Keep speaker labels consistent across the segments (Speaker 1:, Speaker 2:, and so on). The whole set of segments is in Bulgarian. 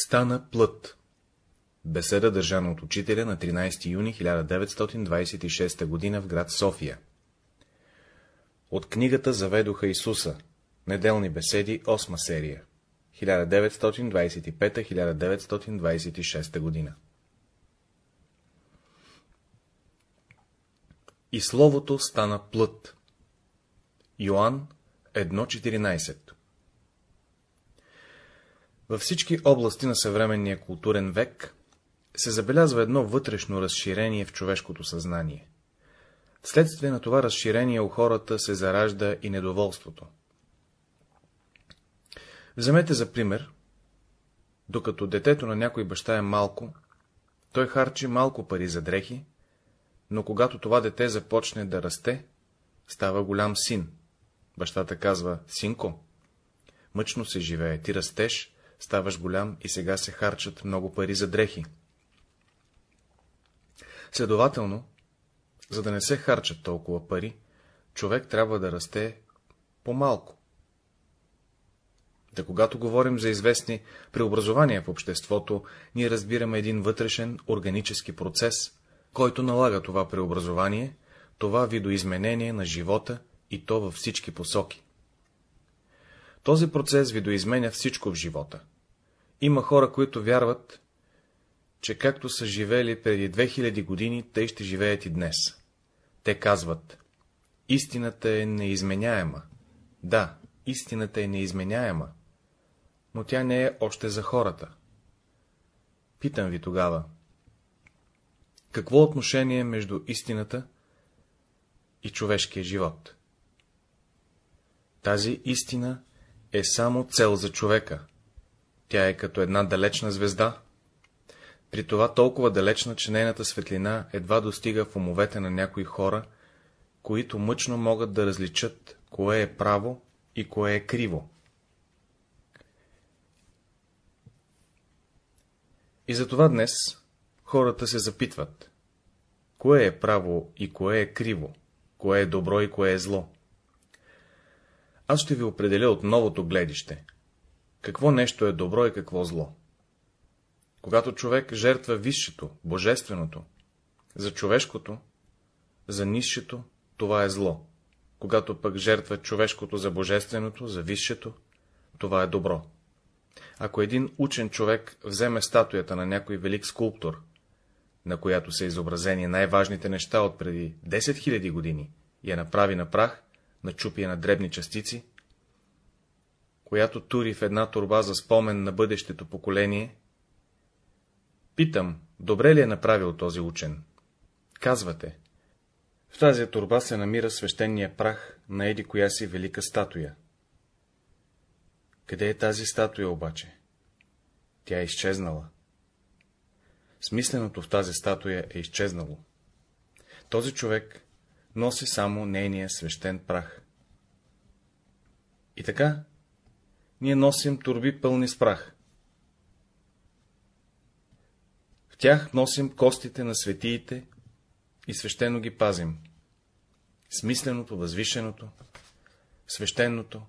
Speaker 1: Стана плът. Беседа държана от учителя на 13 юни 1926 г. в град София. От книгата Заведоха Исуса. Неделни беседи, 8 серия. 1925-1926 година. И словото стана плът. Йоанн 1.14 Във всички области на съвременния културен век се забелязва едно вътрешно разширение в човешкото съзнание. Вследствие на това разширение у хората се заражда и недоволството. Вземете за пример, докато детето на някой баща е малко, той харчи малко пари за дрехи, но когато това дете започне да расте, става голям син. Бащата казва, синко, мъчно се живее, ти растеш, ставаш голям и сега се харчат много пари за дрехи. Следователно, за да не се харчат толкова пари, човек трябва да расте по-малко. Да когато говорим за известни преобразования в обществото, ние разбираме един вътрешен органически процес, който налага това преобразование, това видоизменение на живота и то във всички посоки. Този процес видоизменя всичко в живота. Има хора, които вярват, че както са живели преди 2000 години, те ще живеят и днес. Те казват, истината е неизменяема. Да, истината е неизменяема, но тя не е още за хората. Питам ви тогава, какво отношение между истината и човешкия живот? Тази истина е само цел за човека. Тя е като една далечна звезда, при това толкова далечна, че нейната светлина едва достига в умовете на някои хора, които мъчно могат да различат, кое е право и кое е криво. И затова днес хората се запитват, кое е право и кое е криво, кое е добро и кое е зло. Аз ще ви определя от новото гледище, какво нещо е добро и какво зло. Когато човек жертва висшето, божественото, за човешкото, за нисшето, това е зло. Когато пък жертва човешкото за божественото, за висшето, това е добро. Ако един учен човек вземе статуята на някой велик скулптор, на която са изобразени най-важните неща от преди 10 000 години, и я направи на прах, начупи я на дребни частици, която тури в една турба за спомен на бъдещето поколение, питам, добре ли е направил този учен? Казвате, в тази турба се намира свещения прах на еди коя си велика статуя. Къде е тази статуя обаче? Тя е изчезнала. Смисленото в тази статуя е изчезнало. Този човек носи само нейния свещен прах. И така, ние носим турби пълни с прах. В тях носим костите на светиите и свещено ги пазим. Смисленото, възвишеното, свещеното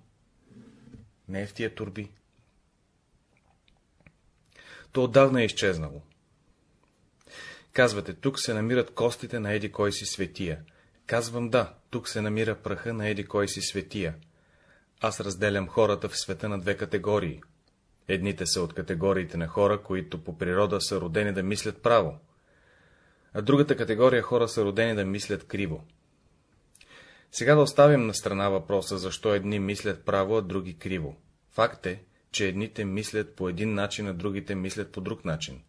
Speaker 1: не е в тия турби. То отдавна е изчезнало. Казвате, тук се намират костите на еди кой си светия. Казвам да, тук се намира праха на еди кой си светия. Аз разделям хората в света на две категории. Едните са от категориите на хора, които по природа са родени да мислят право, а другата категория хора са родени да мислят криво. Сега да оставим на страна въпроса, защо едни мислят право, а други криво. Факт е, че едните мислят по един начин, а другите мислят по друг начин.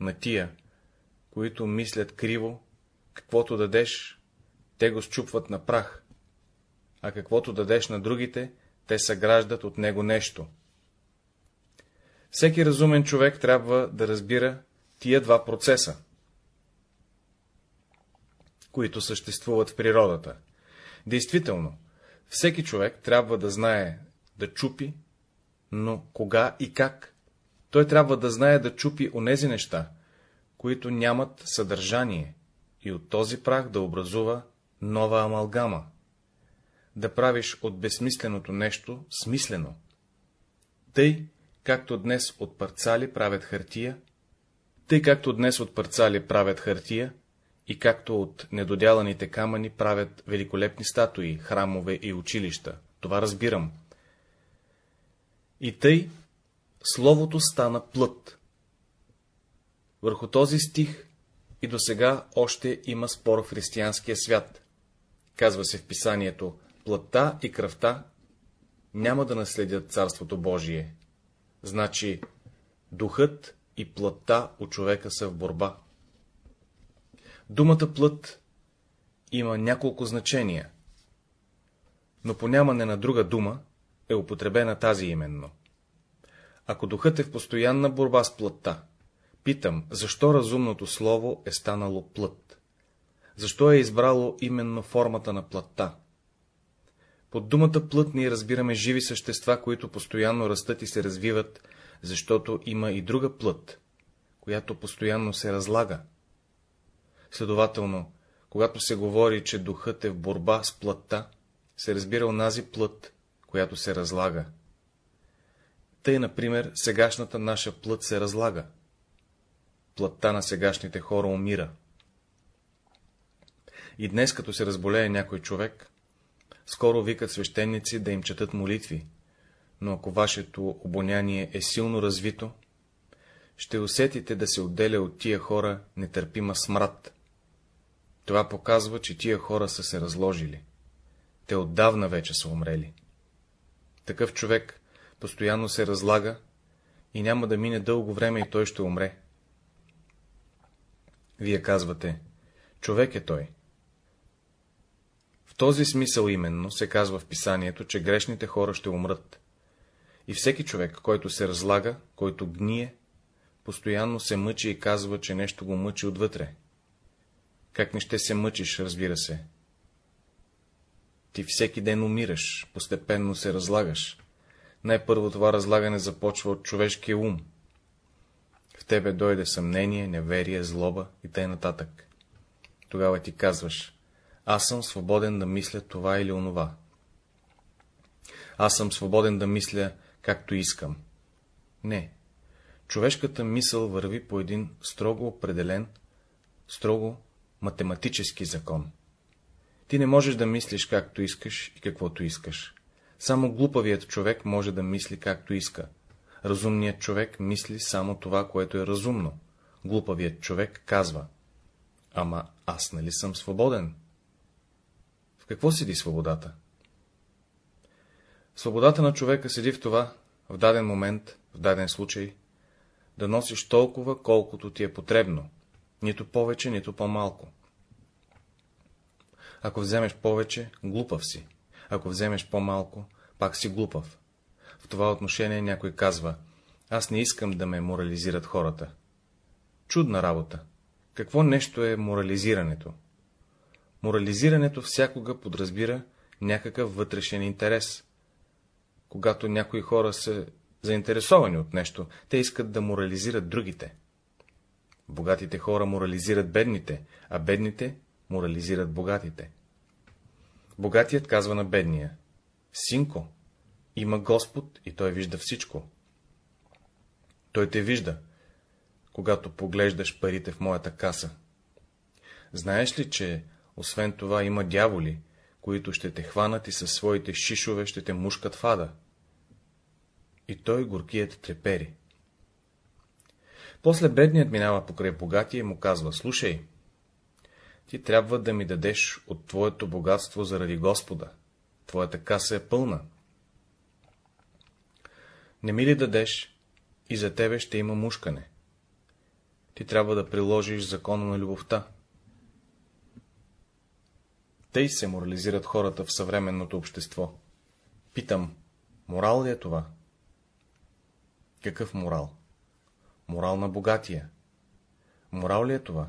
Speaker 1: На тия, които мислят криво, каквото дадеш, те го счупват на прах, а каквото дадеш на другите, те съграждат от него нещо. Всеки разумен човек трябва да разбира тия два процеса, които съществуват в природата. Действително, всеки човек трябва да знае да чупи, но кога и как? Той трябва да знае да чупи онези неща, които нямат съдържание, и от този прах да образува нова амалгама. Да правиш от безсмисленото нещо смислено. Тъй, както днес от парцали правят хартия, тъй както днес от парцали правят хартия, и както от недодяланите камъни правят великолепни статуи, храмове и училища. Това разбирам. И тъй словото стана плът. Върху този стих и до сега още има спор в християнския свят. Казва се в писанието, плътта и кръвта няма да наследят Царството Божие. Значи, духът и плътта у човека са в борба. Думата плът има няколко значения, но по нямане на друга дума е употребена тази именно. Ако духът е в постоянна борба с плътта, питам, защо разумното слово е станало плът? Защо е избрало именно формата на плътта? Под думата плът ние разбираме живи същества, които постоянно растат и се развиват, защото има и друга плът, която постоянно се разлага. Следователно, когато се говори, че духът е в борба с плътта, се разбира онази плът, която се разлага. Тъй, например, сегашната наша плът се разлага. Плътта на сегашните хора умира. И днес, като се разболее някой човек, скоро викат свещеници да им четат молитви, но ако вашето обоняние е силно развито, ще усетите да се отделя от тия хора нетърпима смрад. Това показва, че тия хора са се разложили. Те отдавна вече са умрели. Такъв човек постоянно се разлага и няма да мине дълго време и той ще умре. Вие казвате, човек е той. Този смисъл именно се казва в писанието, че грешните хора ще умрат. И всеки човек, който се разлага, който гние, постоянно се мъчи и казва, че нещо го мъчи отвътре. Как не ще се мъчиш, разбира се. Ти всеки ден умираш, постепенно се разлагаш. Най-първо това разлагане започва от човешкия ум. В тебе дойде съмнение, неверие, злоба и т.н. Тогава ти казваш, аз съм свободен да мисля това или онова. Аз съм свободен да мисля, както искам. Не. Човешката мисъл върви по един строго определен, строго математически закон. Ти не можеш да мислиш както искаш и каквото искаш. Само глупавият човек може да мисли както иска. Разумният човек мисли само това, което е разумно. Глупавият човек казва. Ама аз нали съм свободен? В какво седи свободата? Свободата на човека седи в това, в даден момент, в даден случай, да носиш толкова, колкото ти е потребно, нито повече, нито по-малко. Ако вземеш повече, глупав си. Ако вземеш по-малко, пак си глупав. В това отношение някой казва, аз не искам да ме морализират хората. Чудна работа. Какво нещо е морализирането? Морализирането всякога подразбира някакъв вътрешен интерес. Когато някои хора са заинтересовани от нещо, те искат да морализират другите. Богатите хора морализират бедните, а бедните морализират богатите. Богатият казва на бедния, синко, има Господ и той вижда всичко. Той те вижда, когато поглеждаш парите в моята каса. Знаеш ли, че освен това има дяволи, които ще те хванат и със своите шишове ще те мушкат в ада? И той горкият трепери. После бедният минава покрай богатия и му казва, слушай, ти трябва да ми дадеш от твоето богатство заради Господа. Твоята каса е пълна. Не ми ли дадеш, и за тебе ще има мушкане. Ти трябва да приложиш закона на любовта. Тъй се морализират хората в съвременното общество. Питам, морал ли е това? Какъв морал? Морал на богатия. Морал ли е това?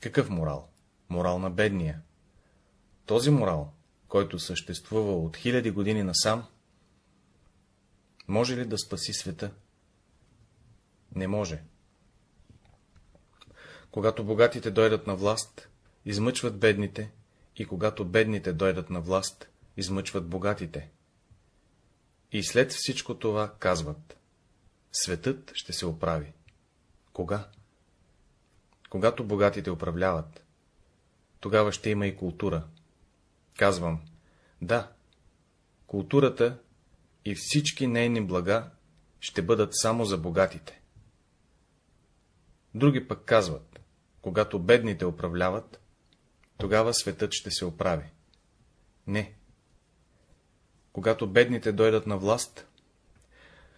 Speaker 1: Какъв морал? Морал на бедния. Този морал, който съществува от хиляди години насам, може ли да спаси света? Не може. Когато богатите дойдат на власт, измъчват бедните, и когато бедните дойдат на власт, измъчват богатите. И след всичко това казват. светът ще се оправи. Кога? Когато богатите управляват. Тогава ще има и култура. Казвам, да, културата и всички нейни блага ще бъдат само за богатите. Други пък казват, когато бедните управляват, тогава светът ще се оправи. Не. Когато бедните дойдат на власт,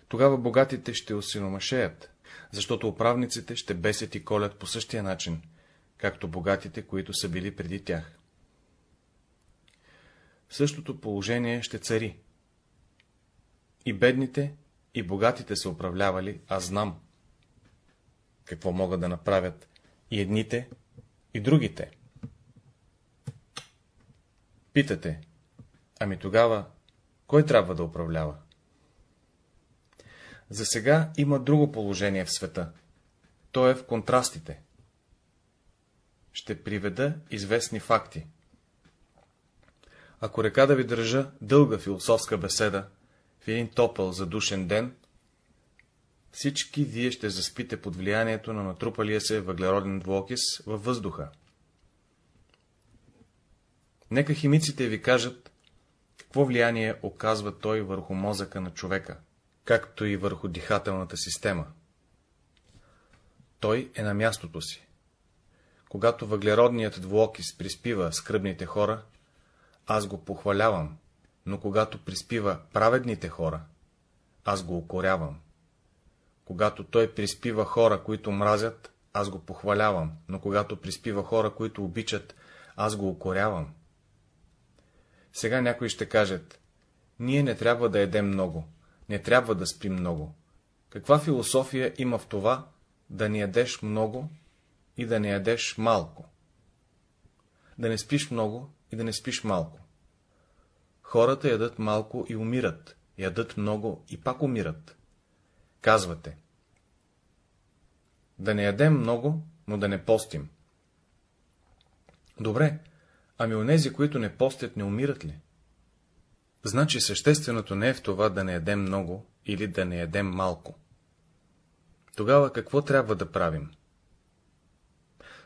Speaker 1: тогава богатите ще осиномашеят, защото управниците ще бесят и колят по същия начин, както богатите, които са били преди тях. Същото положение ще цари. И бедните, и богатите са управлявали, аз знам. Какво могат да направят и едните, и другите. Питате, ами тогава, кой трябва да управлява? За сега има друго положение в света. То е в контрастите. Ще приведа известни факти. Ако река да ви държа дълга философска беседа в един топъл задушен ден, всички вие ще заспите под влиянието на натрупалия се въглероден двуокис във въздуха. Нека химиците ви кажат, какво влияние оказва той върху мозъка на човека, както и върху дихателната система. Той е на мястото си. Когато въглеродният двуокис приспива скръбните хора, аз го похвалявам, но когато приспива праведните хора, аз го укорявам. Когато той приспива хора, които мразят, аз го похвалявам, но когато приспива хора, които обичат, аз го укорявам. Сега някои ще кажат, ние не трябва да едем много, не трябва да спим много. Каква философия има в това, да не ядеш много и да не ядеш малко? Да не спиш много и да не спиш малко. Хората ядат малко и умират, ядат много и пак умират. Казвате. Да не ядем много, но да не постим. Добре, ами онези, които не постят, не умират ли? Значи същественото не е в това да не ядем много или да не ядем малко. Тогава какво трябва да правим?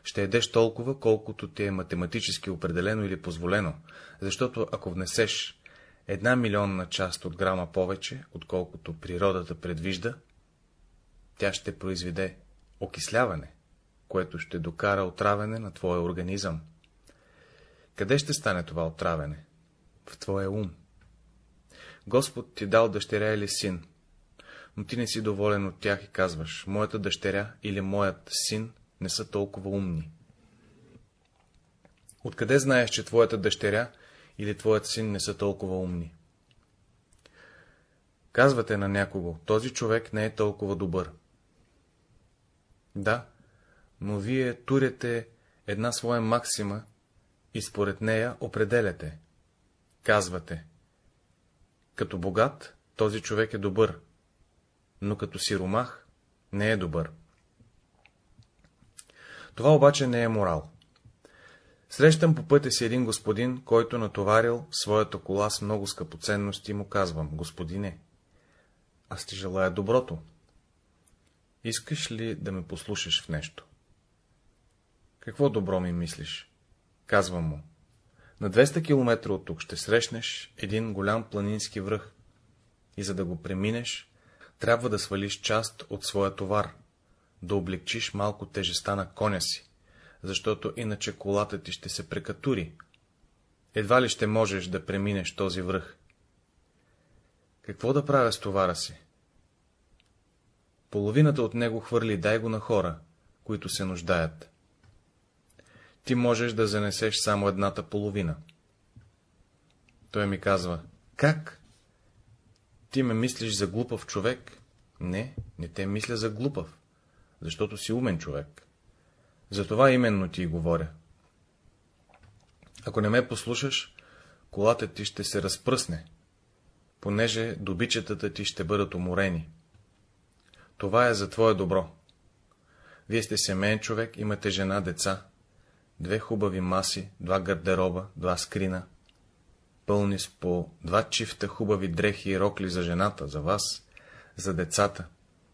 Speaker 1: Ще едеш толкова, колкото ти е математически определено или позволено, защото ако внесеш една милионна част от грама повече, отколкото природата предвижда, тя ще произведе окисляване, което ще докара отравяне на твоя организъм. Къде ще стане това отравяне? В твоя ум. Господ ти дал дъщеря или син, но ти не си доволен от тях и казваш, моята дъщеря или моят син не са толкова умни. Откъде знаеш, че твоята дъщеря или твоят син не са толкова умни? Казвате на някого, този човек не е толкова добър. Да, но вие турете една своя максима и според нея определяте. Казвате, като богат този човек е добър, но като сиромах не е добър. Това обаче не е морал. Срещам по пътя си един господин, който натоварил своята кола с много скъпоценности и му казвам, господине, аз ти желая доброто. Искаш ли да ме послушаш в нещо? Какво добро ми мислиш? Казвам му. На 200 км от тук ще срещнеш един голям планински връх и за да го преминеш, трябва да свалиш част от своя товар, да облегчиш малко тежеста на коня си, защото иначе колата ти ще се прекатури. Едва ли ще можеш да преминеш този връх. Какво да правя с товара си? Половината от него хвърли, дай го на хора, които се нуждаят. Ти можеш да занесеш само едната половина. Той ми казва, как? Ти ме мислиш за глупав човек? Не, не те мисля за глупав, защото си умен човек. Затова именно ти говоря. Ако не ме послушаш, колата ти ще се разпръсне, понеже добичетата ти ще бъдат уморени. Това е за твое добро. Вие сте семейен човек, имате жена, деца, две хубави маси, два гардероба, два скрина, пълни с по два чифта хубави дрехи и рокли за жената, за вас, за децата,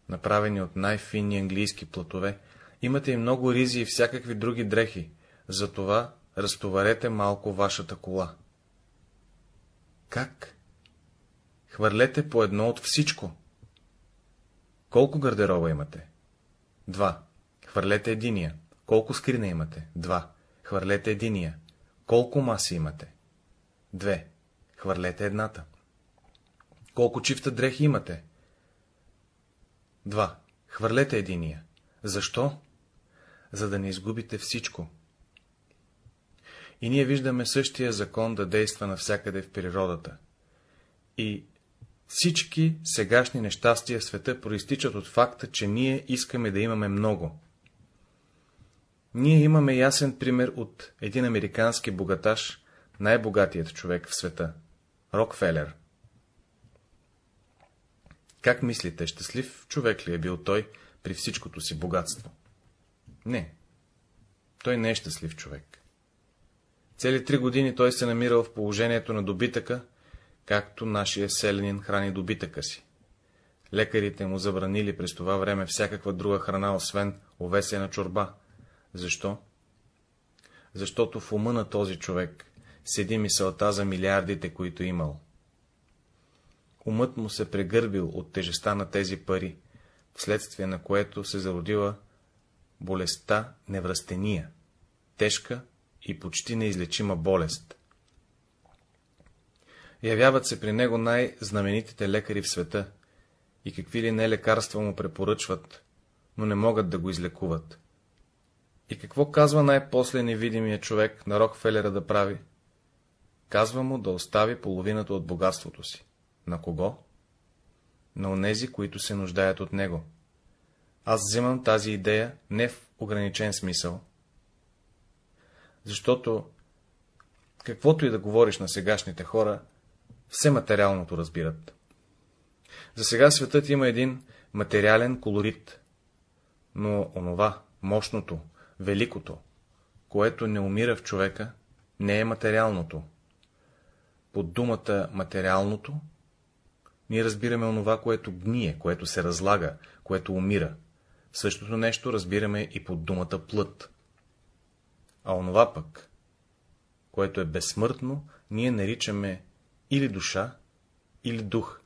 Speaker 1: направени от най-финни английски платове, имате и много ризи и всякакви други дрехи, затова разтоварете малко вашата кола. Как? Хвърлете по едно от всичко. Колко гардероба имате? Два. Хвърлете единия. Колко скрина имате? Два. Хвърлете единия. Колко маси имате? Две. Хвърлете едната. Колко чифта дрехи имате? Два. Хвърлете единия. Защо? За да не изгубите всичко. И ние виждаме същия закон да действа навсякъде в природата. И всички сегашни нещастия в света проистичат от факта, че ние искаме да имаме много. Ние имаме ясен пример от един американски богаташ, най-богатият човек в света — Рокфелер. Как мислите, щастлив човек ли е бил той при всичкото си богатство? Не. Той не е щастлив човек. Цели три години той се намирал в положението на добитъка, както нашия селянин храни добитъка си. Лекарите му забранили през това време всякаква друга храна, освен овесена чорба. Защо? Защото в ума на този човек седи мисълта за милиардите, които имал. Умът му се прегърбил от тежеста на тези пари, вследствие на което се зародила болестта неврастения, тежка и почти неизлечима болест. Явяват се при него най-знаменитите лекари в света и какви ли не лекарства му препоръчват, но не могат да го излекуват. И какво казва най-после невидимия човек на Рокфелера да прави? Казва му да остави половината от богатството си. На кого? На онези, които се нуждаят от него. Аз взимам тази идея не в ограничен смисъл, защото, каквото и да говориш на сегашните хора, все материалното разбират. За сега светът има един материален колорит, но онова, мощното, великото, което не умира в човека, не е материалното. Под думата материалното ние разбираме онова, което гние, което се разлага, което умира. Същото нещо разбираме и под думата плът. А онова пък, което е безсмъртно, ние наричаме или душа, или дух,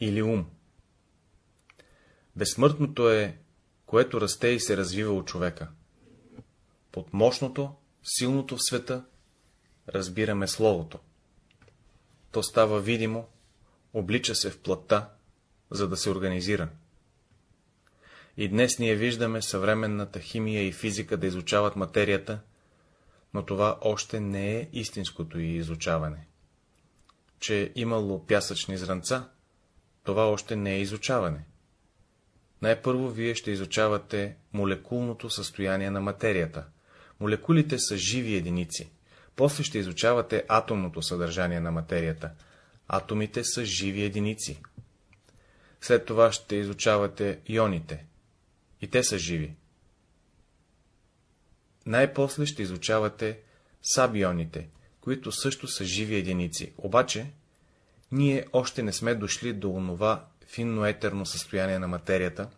Speaker 1: или ум. Безсмъртното е, което расте и се развива от човека. Под мощното, силното в света, разбираме Словото. То става видимо, облича се в плътта, за да се организира. И днес ние виждаме съвременната химия и физика да изучават материята, но това още не е истинското и изучаване. Че имало пясъчни зранца, това още не е изучаване. Най-първо вие ще изучавате молекулното състояние на материята. Молекулите са живи единици. После ще изучавате атомното съдържание на материята. Атомите са живи единици. След това ще изучавате ионите. И те са живи. Най-после ще изучавате сабионите, които също са живи единици. Обаче, ние още не сме дошли до онова финно-етерно състояние на материята,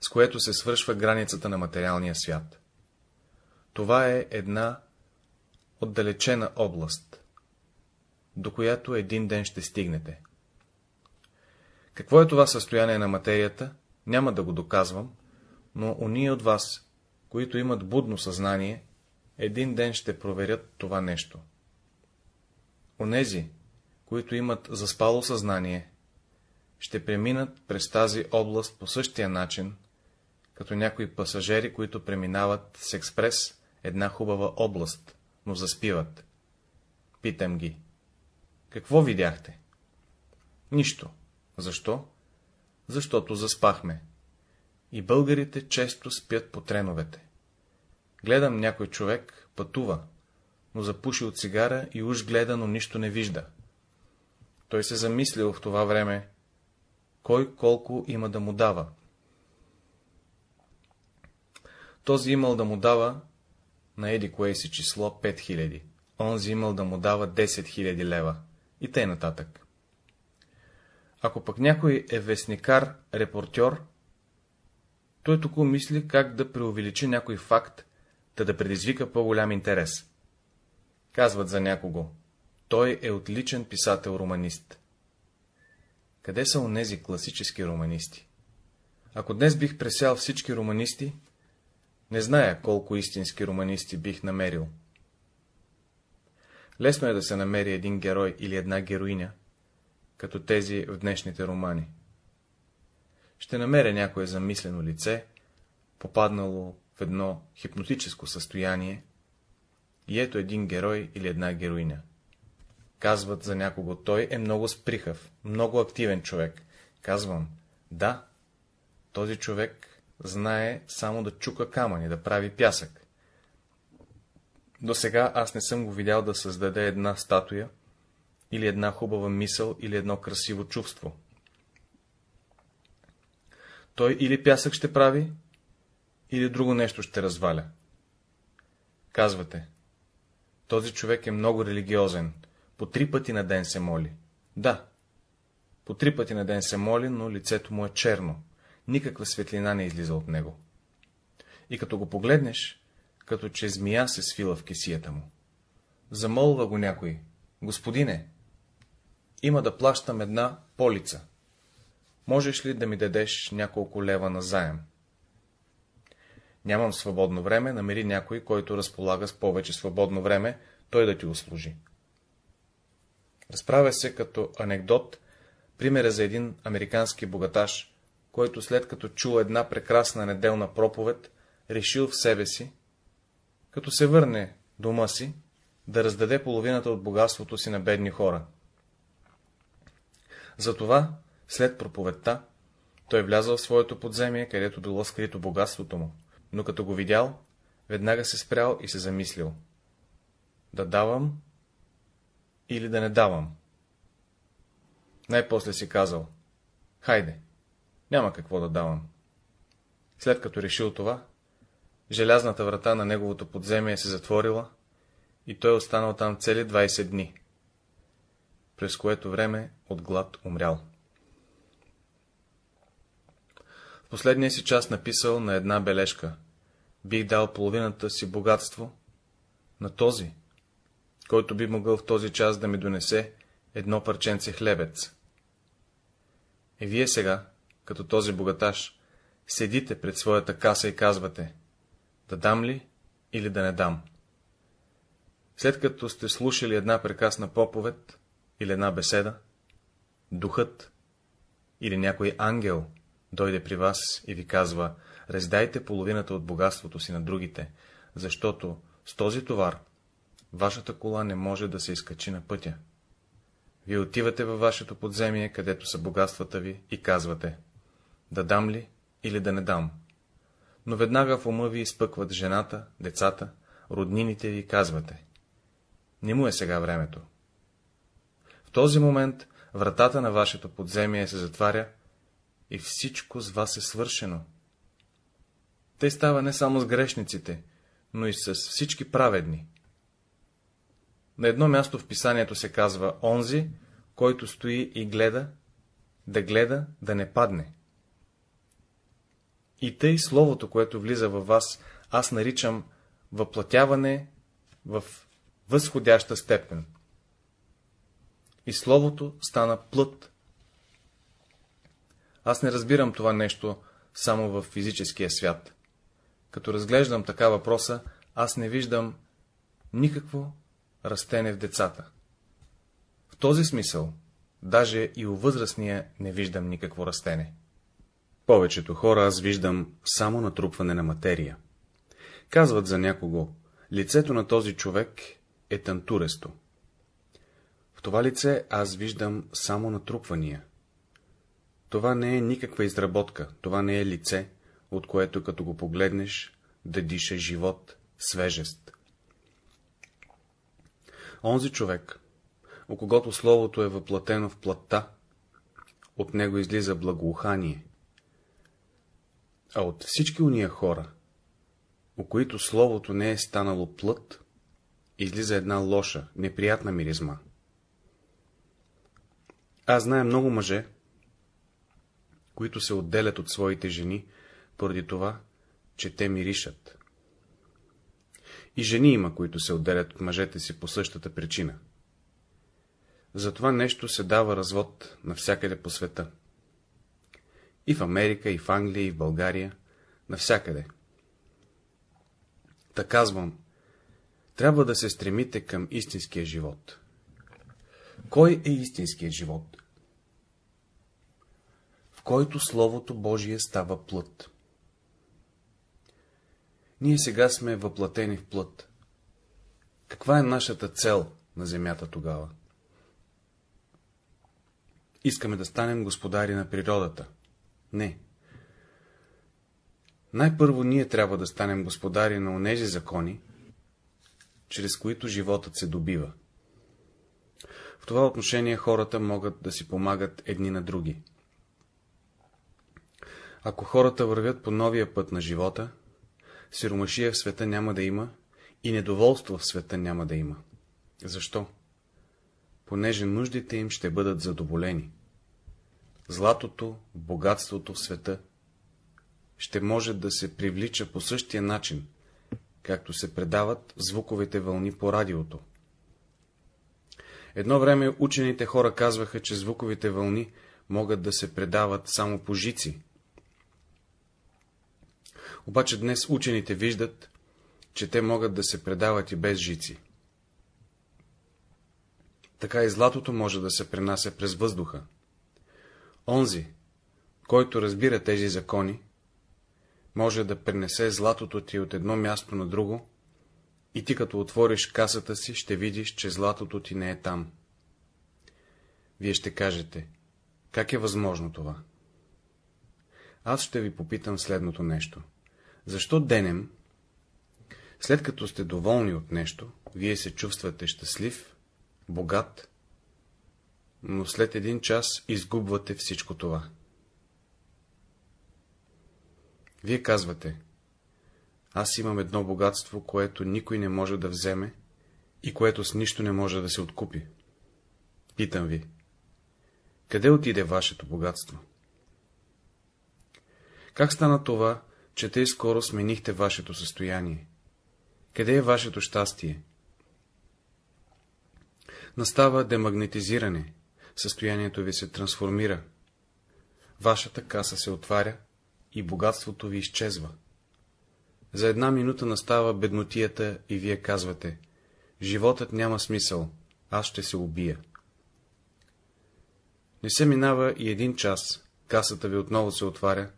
Speaker 1: с което се свършва границата на материалния свят. Това е една отдалечена област, до която един ден ще стигнете. Какво е това състояние на материята, няма да го доказвам, но уния от вас, които имат будно съзнание, един ден ще проверят това нещо. Онези, които имат заспало съзнание, ще преминат през тази област по същия начин, като някои пасажери, които преминават с експрес една хубава област, но заспиват. Питам ги. Какво видяхте? Нищо. Защо? Защото заспахме. И българите често спят по треновете. Гледам някой човек, пътува, но запуши от цигара и уж гледа, но нищо не вижда. Той се замислил в това време, кой колко има да му дава. Този имал да му дава на еди кое си число 5000, онзи имал да му дава 10 000 лева и тъй нататък. Ако пък някой е вестникар, репортьор, той тук мисли как да преувеличи някой факт, да да предизвика по-голям интерес. Казват за някого, той е отличен писател-романист. Къде са онези класически романисти? Ако днес бих пресял всички романисти, не зная колко истински романисти бих намерил. Лесно е да се намери един герой или една героиня, като тези в днешните романи. Ще намеря някое замислено лице, попаднало в едно хипнотическо състояние, и ето един герой или една героиня. Казват за някого, той е много сприхав, много активен човек. Казвам, да, този човек знае само да чука камъни, да прави пясък. До сега аз не съм го видял да създаде една статуя, или една хубава мисъл, или едно красиво чувство. Той или пясък ще прави, или друго нещо ще разваля. Казвате, този човек е много религиозен, по три пъти на ден се моли. Да, по три пъти на ден се моли, но лицето му е черно, никаква светлина не излиза от него. И като го погледнеш, като че змия се свила в кесията му. Замолва го някой. Господине, има да плащам една полица. Можеш ли да ми дадеш няколко лева на заем? Нямам свободно време, намери някой, който разполага с повече свободно време, той да ти услужи. Разправя се като анекдот примера за един американски богаташ, който след като чул една прекрасна неделна проповед, решил в себе си, като се върне дома си, да раздаде половината от богатството си на бедни хора. Затова, след проповедта, той влязъл в своето подземие, където било скрито богатството му, но като го видял, веднага се спрял и се замислил. Да давам или да не давам? Най-после си казал, хайде, няма какво да давам. След като решил това, желязната врата на неговото подземие се затворила и той останал там цели 20 дни, през което време от глад умрял. В последния си час написал на една бележка, бих дал половината си богатство на този, който би могъл в този час да ми донесе едно парченце хлебец. И вие сега, като този богаташ, седите пред своята каса и казвате, да дам ли или да не дам. След като сте слушали една прекрасна поповед или една беседа, духът или някой ангел дойде при вас и ви казва, раздайте половината от богатството си на другите, защото с този товар вашата кола не може да се изкачи на пътя. Вие отивате във вашето подземие, където са богатствата ви, и казвате, да дам ли или да не дам. Но веднага в ума ви изпъкват жената, децата, роднините ви казвате, не му е сега времето. В този момент вратата на вашето подземие се затваря и всичко с вас е свършено. Те става не само с грешниците, но и с всички праведни. На едно място в писанието се казва онзи, който стои и гледа, да гледа, да не падне. И тъй словото, което влиза във вас, аз наричам въплатяване в възходяща степен. И словото стана плът. Аз не разбирам това нещо само в физическия свят. Като разглеждам така въпроса, аз не виждам никакво растене в децата. В този смисъл, даже и у възрастния не виждам никакво растене. Повечето хора аз виждам само натрупване на материя. Казват за някого, лицето на този човек е тантуресто. В това лице аз виждам само натрупвания. Това не е никаква изработка, това не е лице, от което като го погледнеш, да диша живот, свежест. Онзи човек, у когото словото е въплатено в плътта, от него излиза благоухание. А от всички уния хора, у които словото не е станало плът, излиза една лоша, неприятна миризма. Аз знае много мъже, които се отделят от своите жени, поради това, че те миришат. И жени има, които се отделят от мъжете си по същата причина. За това нещо се дава развод навсякъде по света. И в Америка, и в Англия, и в България, навсякъде. Та казвам, трябва да се стремите към истинския живот. Кой е истинският живот? В който Словото Божие става плът. Ние сега сме въплатени в плът. Каква е нашата цел на земята тогава? Искаме да станем господари на природата. Не. Най-първо ние трябва да станем господари на онези закони, чрез които животът се добива. В това отношение хората могат да си помагат едни на други. Ако хората вървят по новия път на живота, сиромашия в света няма да има и недоволство в света няма да има. Защо? Понеже нуждите им ще бъдат задоволени. Златото, богатството в света ще може да се привлича по същия начин, както се предават звуковите вълни по радиото. Едно време учените хора казваха, че звуковите вълни могат да се предават само по жици. Обаче днес учените виждат, че те могат да се предават и без жици. Така и златото може да се пренася през въздуха. Онзи, който разбира тези закони, може да пренесе златото ти от едно място на друго, и ти като отвориш касата си, ще видиш, че златото ти не е там. Вие ще кажете, как е възможно това? Аз ще ви попитам следното нещо. Защо денем, след като сте доволни от нещо, вие се чувствате щастлив, богат, но след един час изгубвате всичко това? Вие казвате, аз имам едно богатство, което никой не може да вземе и което с нищо не може да се откупи. Питам ви, къде отиде вашето богатство? Как стана това, че тъй скоро сменихте вашето състояние? Къде е вашето щастие? Настава демагнетизиране, състоянието ви се трансформира, вашата каса се отваря и богатството ви изчезва. За една минута настава беднотията и вие казвате, животът няма смисъл, аз ще се убия. Не се минава и един час, касата ви отново се отваря,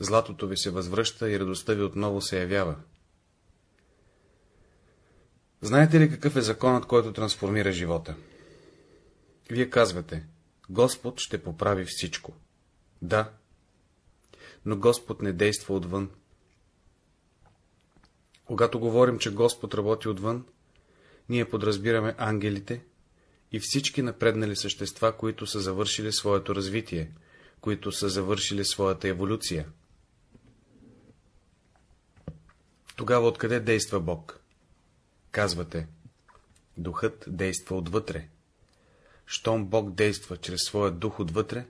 Speaker 1: златото ви се възвръща и радостта ви отново се явява. Знаете ли какъв е законът, който трансформира живота? Вие казвате, Господ ще поправи всичко. Да, но Господ не действа отвън. Когато говорим, че Господ работи отвън, ние подразбираме ангелите и всички напреднали същества, които са завършили своето развитие, които са завършили своята еволюция. Тогава откъде действа Бог? Казвате, духът действа отвътре. Щом Бог действа чрез своя дух отвътре,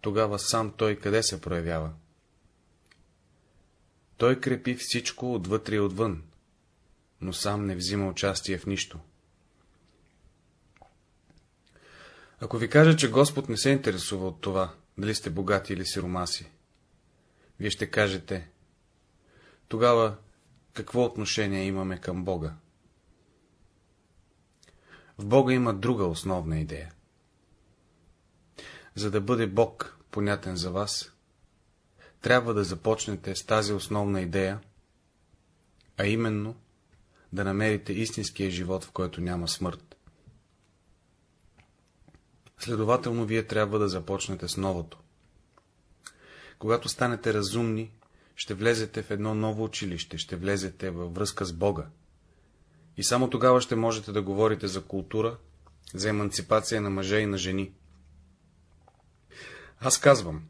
Speaker 1: тогава сам той къде се проявява? Той крепи всичко отвътре и отвън, но сам не взима участие в нищо. Ако ви кажа, че Господ не се интересува от това, дали сте богати или сиромаси, вие ще кажете, тогава какво отношение имаме към Бога? В Бога има друга основна идея. За да бъде Бог понятен за вас, трябва да започнете с тази основна идея, а именно да намерите истинския живот, в който няма смърт. Следователно, вие трябва да започнете с новото. Когато станете разумни, ще влезете в едно ново училище, ще влезете във връзка с Бога. И само тогава ще можете да говорите за култура, за еманципация на мъже и на жени. Аз казвам,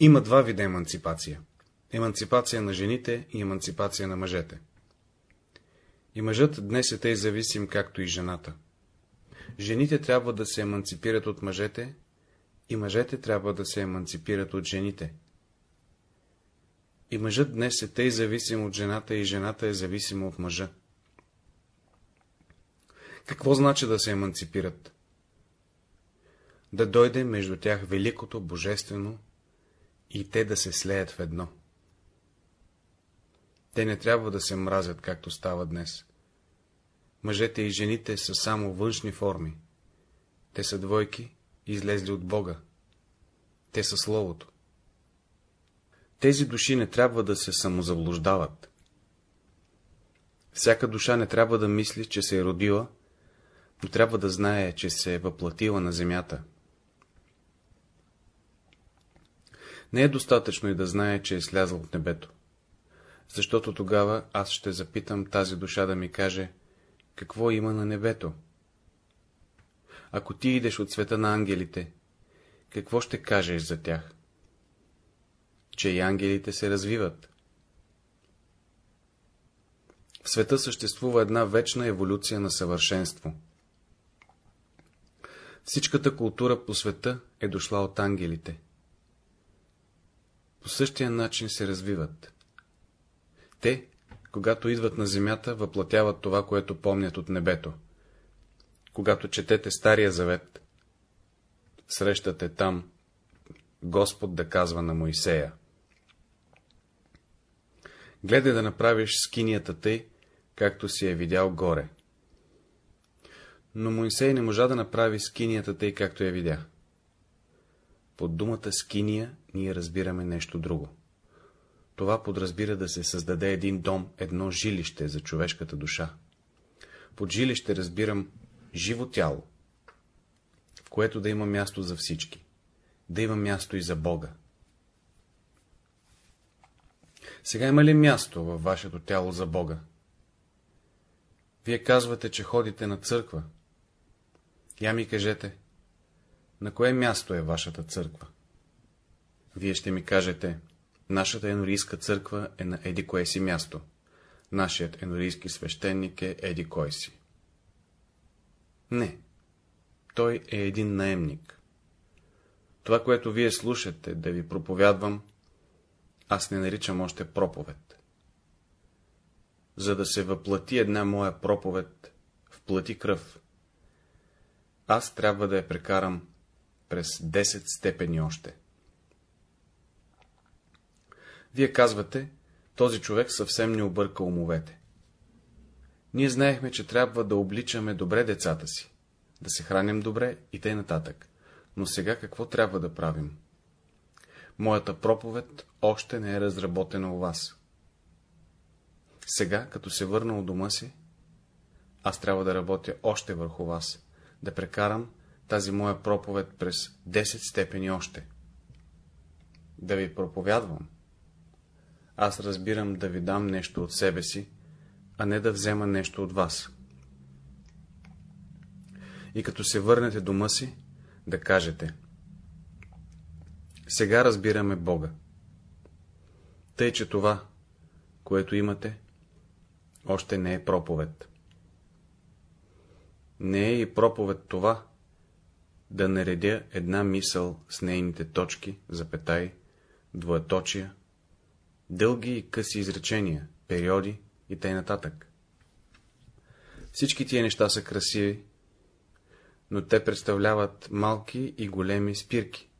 Speaker 1: има два вида еманципация. Еманципация на жените и еманципация на мъжете. И мъжът днес е тъй зависим, както и жената. Жените трябва да се еманципират от мъжете И мъжете трябва да се еманципират от жените. И мъжът днес е тъй зависим от жената, и жената е зависима от мъжа. Какво значи да се еманципират? Да дойде между тях великото, божествено и те да се слеят в едно. Те не трябва да се мразят, както става днес. Мъжете и жените са само външни форми. Те са двойки, излезли от Бога. Те са Словото. Тези души не трябва да се самозаблуждават. Всяка душа не трябва да мисли, че се е родила, но трябва да знае, че се е въплатила на земята. Не е достатъчно и да знае, че е слязъл от небето. Защото тогава аз ще запитам тази душа да ми каже, какво има на небето. Ако ти идеш от света на ангелите, какво ще кажеш за тях? Че и ангелите се развиват. В света съществува една вечна еволюция на съвършенство. Всичката култура по света е дошла от ангелите. По същия начин се развиват. Те, когато идват на земята, въплатяват това, което помнят от небето. Когато четете Стария Завет, срещате там Господ да казва на Моисея. Гледай да направиш скинията тъй, както си е видял горе. Но Моисей не можа да направи скинията тъй, както я видя. Под думата скиния ние разбираме нещо друго. Това подразбира да се създаде един дом, едно жилище за човешката душа. Под жилище разбирам живо тяло, в което да има място за всички, да има място и за Бога. Сега има ли място във вашето тяло за Бога? Вие казвате, че ходите на църква. Я ми кажете, на кое място е вашата църква? Вие ще ми кажете, нашата енорийска църква е на еди кое си място. Нашият енорийски свещеник е еди кой си. Не. Той е един наемник. Това, което вие слушате, да ви проповядвам, аз не наричам още проповед. За да се въплати една моя проповед в плати кръв, аз трябва да я прекарам през 10 степени още. Вие казвате, този човек съвсем не обърка умовете. Ние знаехме, че трябва да обличаме добре децата си, да се храним добре и тъй нататък. Но сега какво трябва да правим? Моята проповед още не е разработена у вас. Сега, като се върна от дома си, аз трябва да работя още върху вас, да прекарам тази моя проповед през 10 степени още. Да ви проповядвам. Аз разбирам да ви дам нещо от себе си, а не да взема нещо от вас. И като се върнете дома си, да кажете. Сега разбираме Бога. Тъй, че това, което имате, още не е проповед. Не е и проповед това, да наредя една мисъл с нейните точки, запетай, двоеточия, дълги и къси изречения, периоди и т.н. Всички тия неща са красиви, но те представляват малки и големи спирки.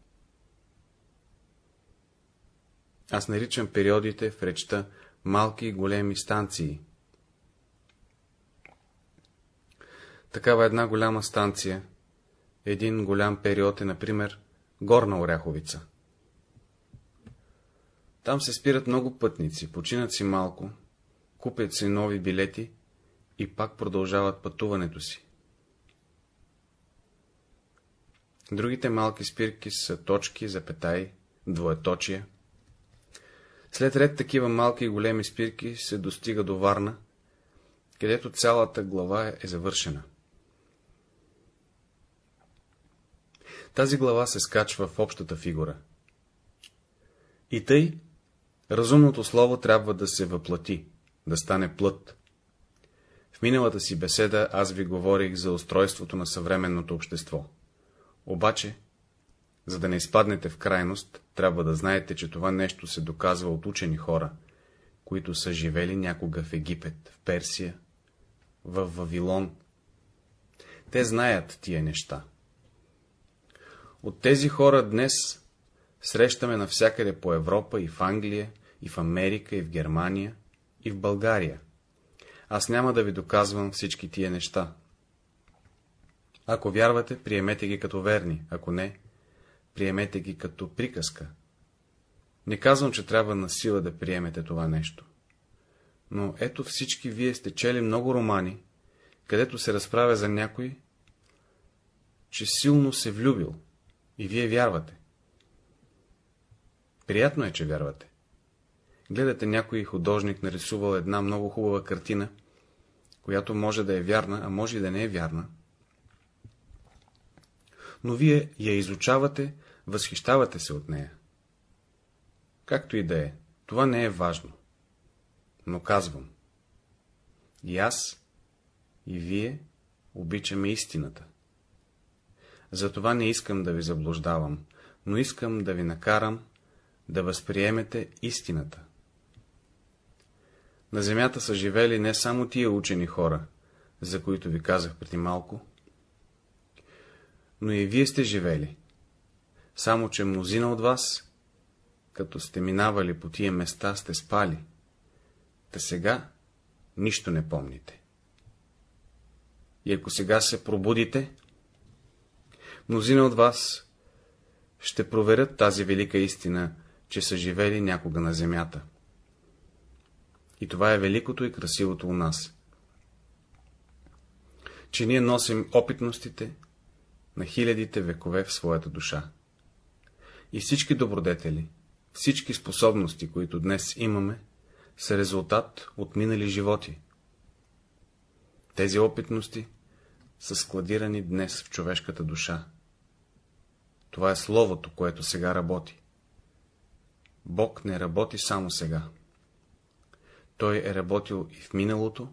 Speaker 1: Аз наричам периодите в речта малки и големи станции. Такава една голяма станция, един голям период е, например, Горна Оряховица. Там се спират много пътници, починат си малко, купят си нови билети и пак продължават пътуването си. Другите малки спирки са точки, запетай, двоеточия. След ред такива малки и големи спирки се достига до Варна, където цялата глава е завършена. Тази глава се скачва в общата фигура. И тъй, разумното слово трябва да се въплати, да стане плът. В миналата си беседа аз ви говорих за устройството на съвременното общество. Обаче, За да не изпаднете в крайност, трябва да знаете, че това нещо се доказва от учени хора, които са живели някога в Египет, в Персия, в Вавилон. Те знаят тия неща. От тези хора днес срещаме навсякъде по Европа и в Англия, и в Америка, и в Германия, и в България. Аз няма да ви доказвам всички тия неща. Ако вярвате, приемете ги като верни, ако не, приемете ги като приказка. Не казвам, че трябва на сила да приемете това нещо. Но ето всички вие сте чели много романи, където се разправя за някой, че силно се влюбил, и вие вярвате. Приятно е, че вярвате. Гледате някой художник нарисувал една много хубава картина, която може да е вярна, а може и да не е вярна. Но вие я изучавате, възхищавате се от нея. Както и да е, това не е важно. Но казвам. И аз, и вие обичаме истината. Затова не искам да ви заблуждавам, но искам да ви накарам да възприемете истината. На земята са живели не само тия учени хора, за които ви казах преди малко, но и вие сте живели, само че мнозина от вас, като сте минавали по тия места, сте спали, та сега нищо не помните. И ако сега се пробудите, мнозина от вас ще проверят тази велика истина, че са живели някога на земята. И това е великото и красивото у нас. Че ние носим опитностите на хилядите векове в своята душа. И всички добродетели, всички способности, които днес имаме, са резултат от минали животи. Тези опитности са складирани днес в човешката душа. Това е Словото, което сега работи. Бог не работи само сега. Той е работил и в миналото,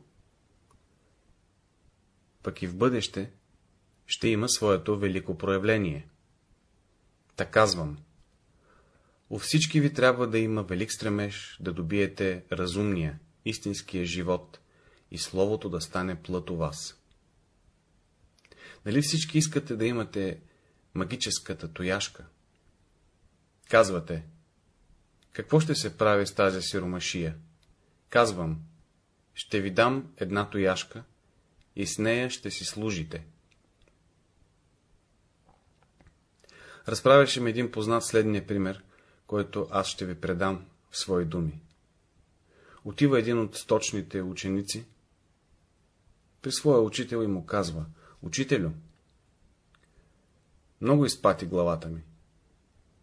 Speaker 1: пък и в бъдеще ще има своето велико проявление. Та казвам, у всички ви трябва да има велик стремеж да добиете разумния, истинския живот и Словото да стане плът у вас. Нали всички искате да имате магическата тояшка? Казвате, какво ще се прави с тази сиромашия? Казвам, ще ви дам една тояшка и с нея ще си служите. Разправяше ми един познат следния пример, който аз ще ви предам в свои думи. Отива един от сточните ученици при своя учител и му казва, Учителю, много изпати главата ми.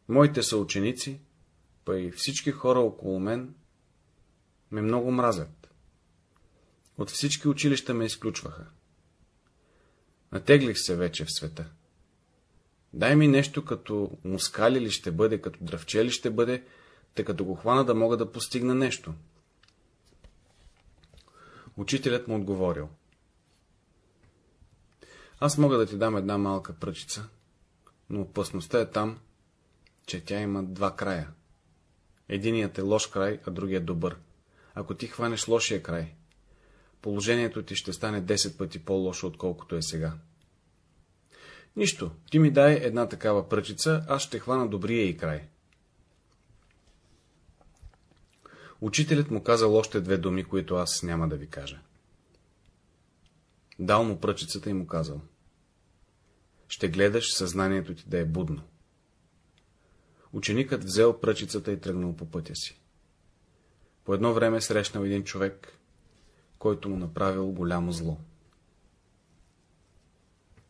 Speaker 1: Моите са ученици, па и всички хора около мен ме много мразят. От всички училища ме изключваха. Натеглих се вече в света. Дай ми нещо като мускали ли ще бъде, като дръвче ли ще бъде, тъй като го хвана да мога да постигна нещо. Учителят му отговорил. Аз мога да ти дам една малка пръчица, но опасността е там, че тя има два края. Единият е лош край, а другият добър. Ако ти хванеш лошия край, положението ти ще стане 10 пъти по-лошо, отколкото е сега. Нищо, ти ми дай една такава пръчица, аз ще хвана добрия и край. Учителят му казал още две думи, които аз няма да ви кажа. Дал му пръчицата и му казал. Ще гледаш съзнанието ти да е будно. Ученикът взел пръчицата и тръгнал по пътя си. По едно време срещнал един човек, който му направил голямо зло.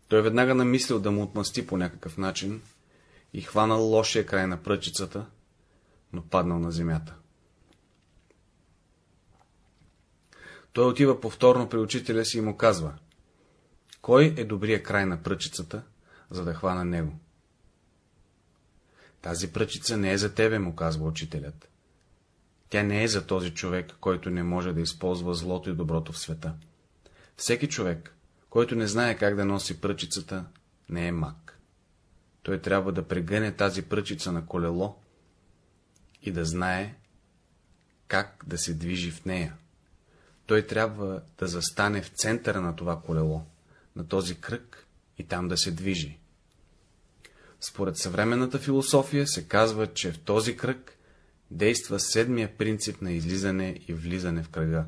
Speaker 1: Той веднага намислил да му отмъсти по някакъв начин и хванал лошия край на пръчицата, но паднал на земята. Той отива повторно при учителя си и му казва, кой е добрия край на пръчицата, за да хвана него? Тази пръчица не е за тебе, му казва учителят. Тя не е за този човек, който не може да използва злото и доброто в света. Всеки човек, който не знае как да носи пръчицата, не е мак. той трябва да прегъне тази пръчица на колело и да знае как да се движи в нея. Той трябва да застане в центъра на това колело, на този кръг и там да се движи. Според съвременната философия се казва, че в този кръг действа седмия принцип на излизане и влизане в кръга.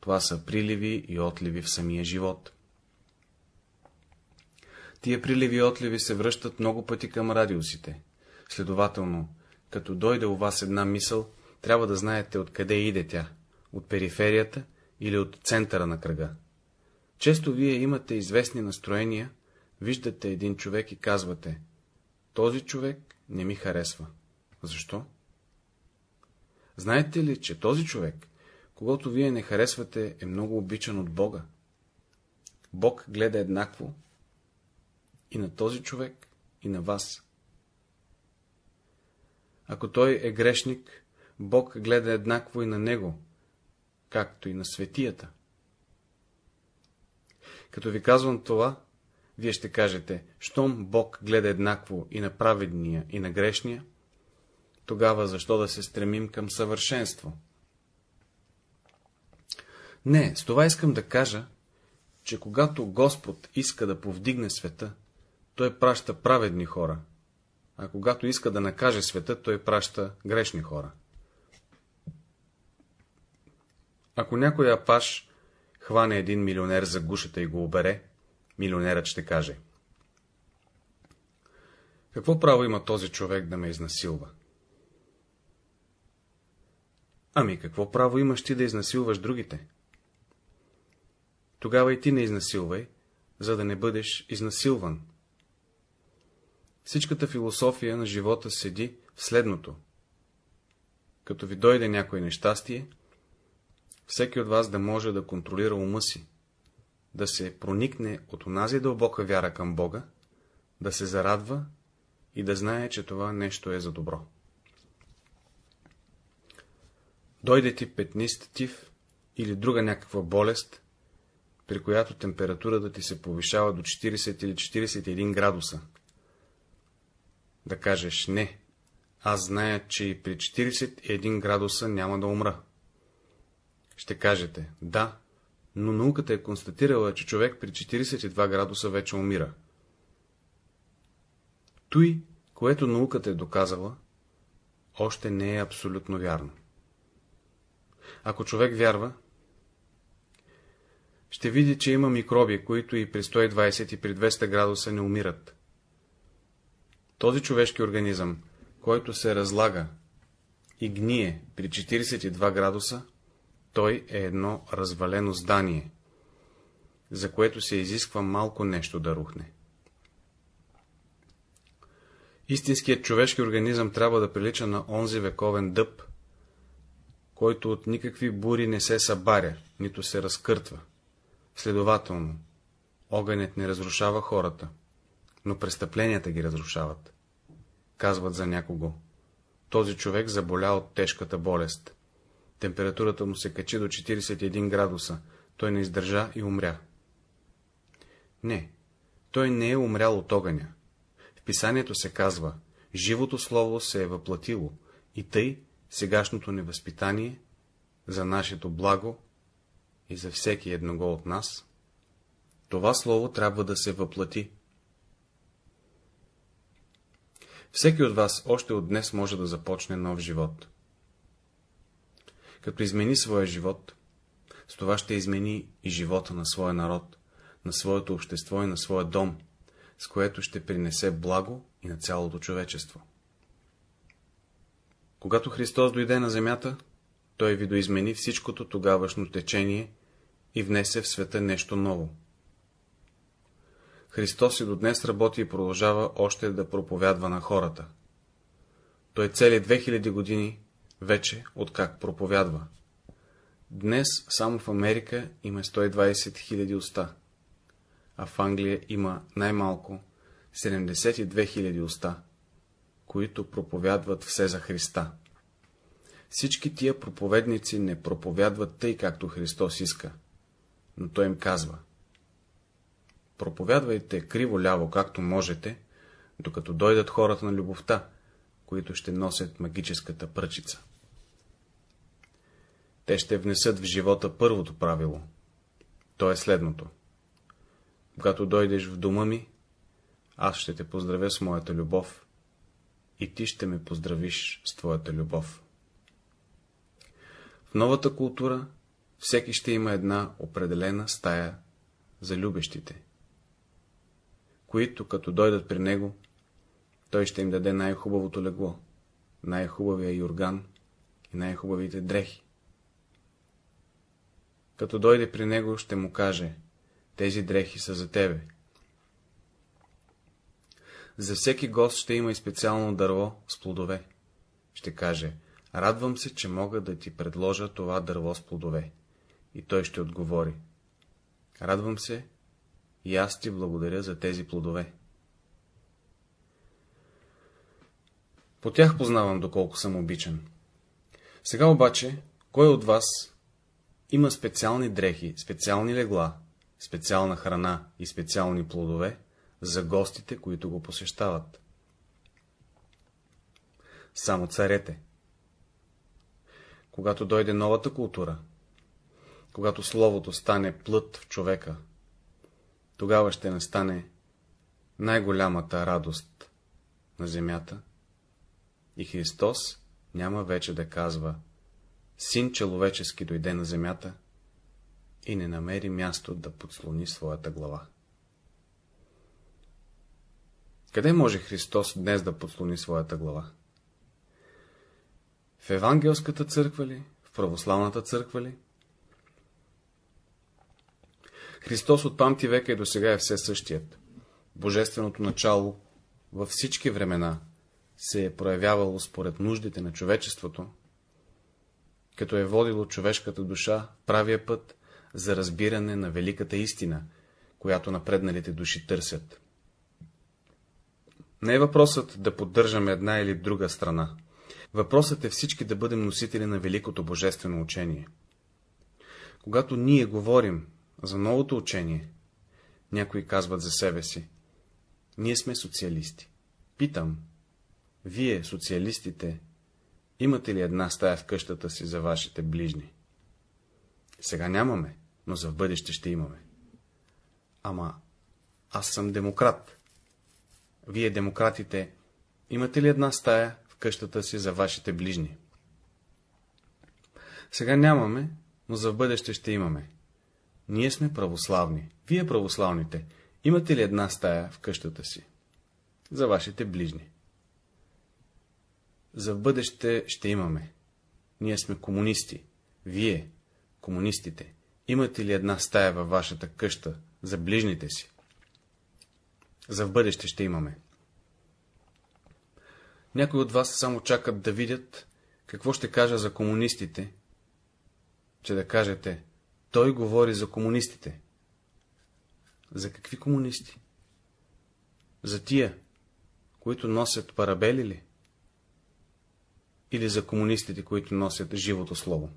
Speaker 1: Това са приливи и отливи в самия живот. Тия приливи и отливи се връщат много пъти към радиусите. Следователно, като дойде у вас една мисъл, трябва да знаете откъде иде тя, от периферията или от центъра на кръга. Често вие имате известни настроения, виждате един човек и казвате, този човек не ми харесва. Защо? Знаете ли, че този човек, когато вие не харесвате, е много обичан от Бога? Бог гледа еднакво и на този човек, и на вас. Ако той е грешник, Бог гледа еднакво и на него, както и на светията. Като ви казвам това, вие ще кажете, щом Бог гледа еднакво и на праведния, и на грешния, тогава защо да се стремим към съвършенство? Не, с това искам да кажа, че когато Господ иска да повдигне света, той праща праведни хора, а когато иска да накаже света, той праща грешни хора. Ако някой апаш хване един милионер за гушата и го обере, милионерът ще каже. Какво право има този човек да ме изнасилва? Ами какво право имаш ти да изнасилваш другите? Тогава и ти не изнасилвай, за да не бъдеш изнасилван. Всичката философия на живота седи в следното. Като ви дойде някое нещастие, всеки от вас да може да контролира ума си, да се проникне от онази дълбока вяра към Бога, да се зарадва и да знае, че това нещо е за добро. Дойде ти петнист тиф или друга някаква болест, при която температурата ти се повишава до 40 или 41 градуса. Да кажеш не, аз зная, че и при 41 градуса няма да умра. Ще кажете, да, но науката е констатирала, че човек при 42 градуса вече умира. Той, което науката е доказала, още не е абсолютно вярно. Ако човек вярва, ще види, че има микроби, които и при 120 и при 200 градуса не умират. Този човешки организъм, който се разлага и гние при 42 градуса, той е едно развалено здание, за което се изисква малко нещо да рухне. Истинският човешки организъм трябва да прилича на онзи вековен дъб, който от никакви бури не се събаря, нито се разкъртва. Следователно, огънят не разрушава хората, но престъпленията ги разрушават. Казват за някого. Този човек заболя от тежката болест. Температурата му се качи до 41 градуса, той не издържа и умря. Не, той не е умрял от огъня. В писанието се казва, живото слово се е въплатило, и тъй сегашното невъзпитание за нашето благо и за всеки едного от нас, това слово трябва да се въплати. Всеки от вас още от днес може да започне нов живот. Като измени своя живот, с това ще измени и живота на своя народ, на своето общество и на своя дом, с което ще принесе благо и на цялото човечество. Когато Христос дойде на земята, той видоизмени всичкото тогавашно течение и внесе в света нещо ново. Христос и до днес работи и продължава още да проповядва на хората. Той цели 2000 години вече откак проповядва. Днес само в Америка има 120 000 уста, а в Англия има най-малко 72 000 уста, които проповядват все за Христа. Всички тия проповедници не проповядват тъй, както Христос иска, но Той им казва. Проповядвайте криво-ляво, както можете, докато дойдат хората на любовта, които ще носят магическата пръчица. Те ще внесат в живота първото правило. То е следното. Когато дойдеш в дома ми, аз ще те поздравя с моята любов и ти ще ме поздравиш с твоята любов. В новата култура всеки ще има една определена стая за любещите, които, като дойдат при него, той ще им даде най-хубавото легло, най-хубавия юрган и най-хубавите дрехи. Като дойде при него, ще му каже, тези дрехи са за тебе. За всеки гост ще има и специално дърво с плодове. Ще каже, радвам се, че мога да ти предложа това дърво с плодове. И той ще отговори, радвам се и аз ти благодаря за тези плодове. По тях познавам, доколко съм обичан. Сега обаче, кой от вас има специални дрехи, специални легла, специална храна и специални плодове за гостите, които го посещават? Само царете. Когато дойде новата култура, когато словото стане плът в човека, тогава ще настане най-голямата радост на земята и Христос няма вече да казва Син човечески дойде на земята и не намери място да подслони своята глава. Къде може Христос днес да подслони своята глава? В Евангелската църква ли? В православната църква ли? Христос от памти века и до сега е все същият. Божественото начало във всички времена се е проявявало според нуждите на човечеството, като е водило човешката душа правия път за разбиране на великата истина, която напредналите души търсят. Не е въпросът да поддържаме една или друга страна. Въпросът е всички да бъдем носители на великото божествено учение. Когато ние говорим за новото учение, някои казват за себе си, ние сме социалисти. Питам, вие, социалистите, имате ли една стая в къщата си за вашите ближни? Сега нямаме, но за в бъдеще ще имаме. Ама, аз съм демократ. Вие, демократите, имате ли една стая в къщата си за вашите ближни? Сега нямаме, но за в бъдеще ще имаме. Ние сме православни. Вие, православните, имате ли една стая в къщата си? За вашите ближни. За в бъдеще ще имаме. Ние сме комунисти. Вие, комунистите, имате ли една стая във вашата къща за ближните си? За в бъдеще ще имаме. Някои от вас само чакат да видят, какво ще кажа за комунистите, че да кажете, той говори за комунистите. За какви комунисти? За тия, които носят парабели ли? Или за комунистите, които носят живото слово?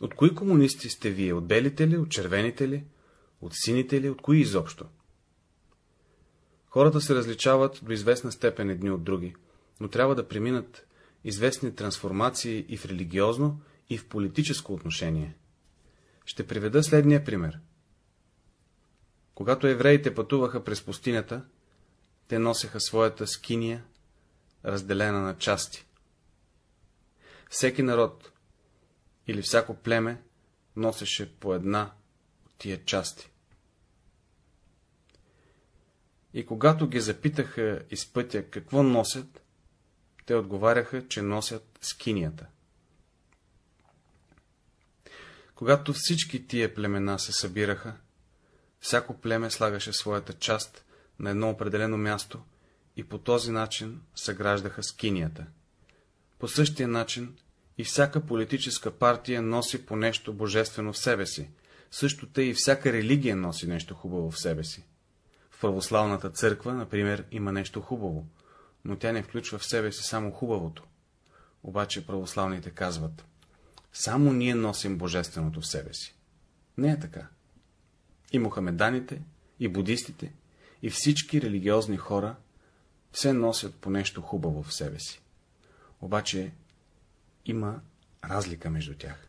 Speaker 1: От кои комунисти сте вие? От белите ли, от червените ли, от сините ли, от кои изобщо? Хората се различават до известна степен едни от други, но трябва да преминат известни трансформации и в религиозно, и в политическо отношение. Ще приведа следния пример. Когато евреите пътуваха през пустинята, те носеха своята скиния разделена на части. Всеки народ или всяко племе носеше по една от тия части. И когато ги запитаха из пътя какво носят, те отговаряха, че носят скинията. Когато всички тия племена се събираха, всяко племе слагаше своята част на едно определено място и по този начин съграждаха скинията. По същия начин и всяка политическа партия носи по нещо божествено в себе си, същото и всяка религия носи нещо хубаво в себе си. В православната църква, например, има нещо хубаво, но тя не включва в себе си само хубавото. Обаче православните казват, само ние носим божественото в себе си. Не е така. И мухамеданите, и будистите,
Speaker 2: и всички религиозни хора все носят по нещо хубаво в себе си. Обаче има разлика между тях.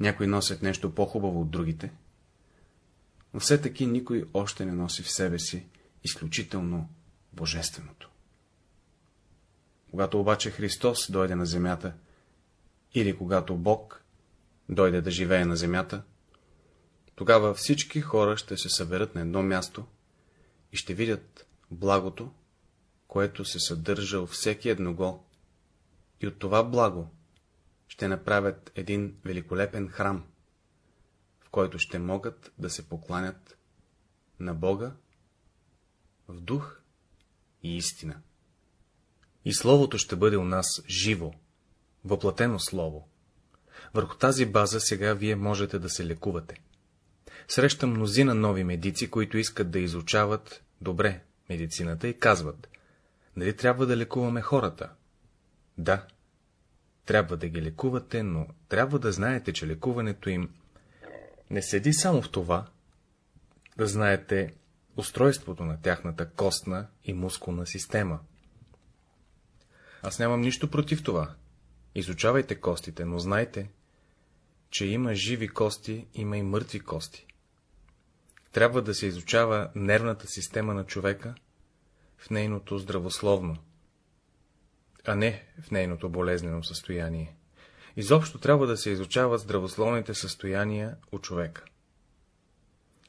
Speaker 2: Някои носят нещо по-хубаво от другите, но все таки никой още не носи в себе си изключително божественото. Когато обаче Христос дойде на земята, или когато Бог дойде да живее на земята, тогава всички хора ще се съберат на едно място и ще видят благото, което се съдържа във всеки едного, и от това благо ще направят един великолепен храм, в който ще могат да се покланят на Бога в дух и истина. И Словото ще бъде у нас живо, въплатено Слово. Върху тази база сега вие можете да се лекувате. Срещам мнозина нови медици, които искат да изучават добре медицината и казват, нали трябва да лекуваме хората? Да, трябва да ги лекувате, но трябва да знаете, че лекуването им не седи само в това, да знаете устройството на тяхната костна и мускулна система. Аз нямам нищо против това. Изучавайте костите, но знайте, че има живи кости, има и мъртви кости. Трябва да се изучава нервната система на човека в нейното здравословно, а не в нейното болезнено състояние. Изобщо трябва да се изучават здравословните състояния у човека.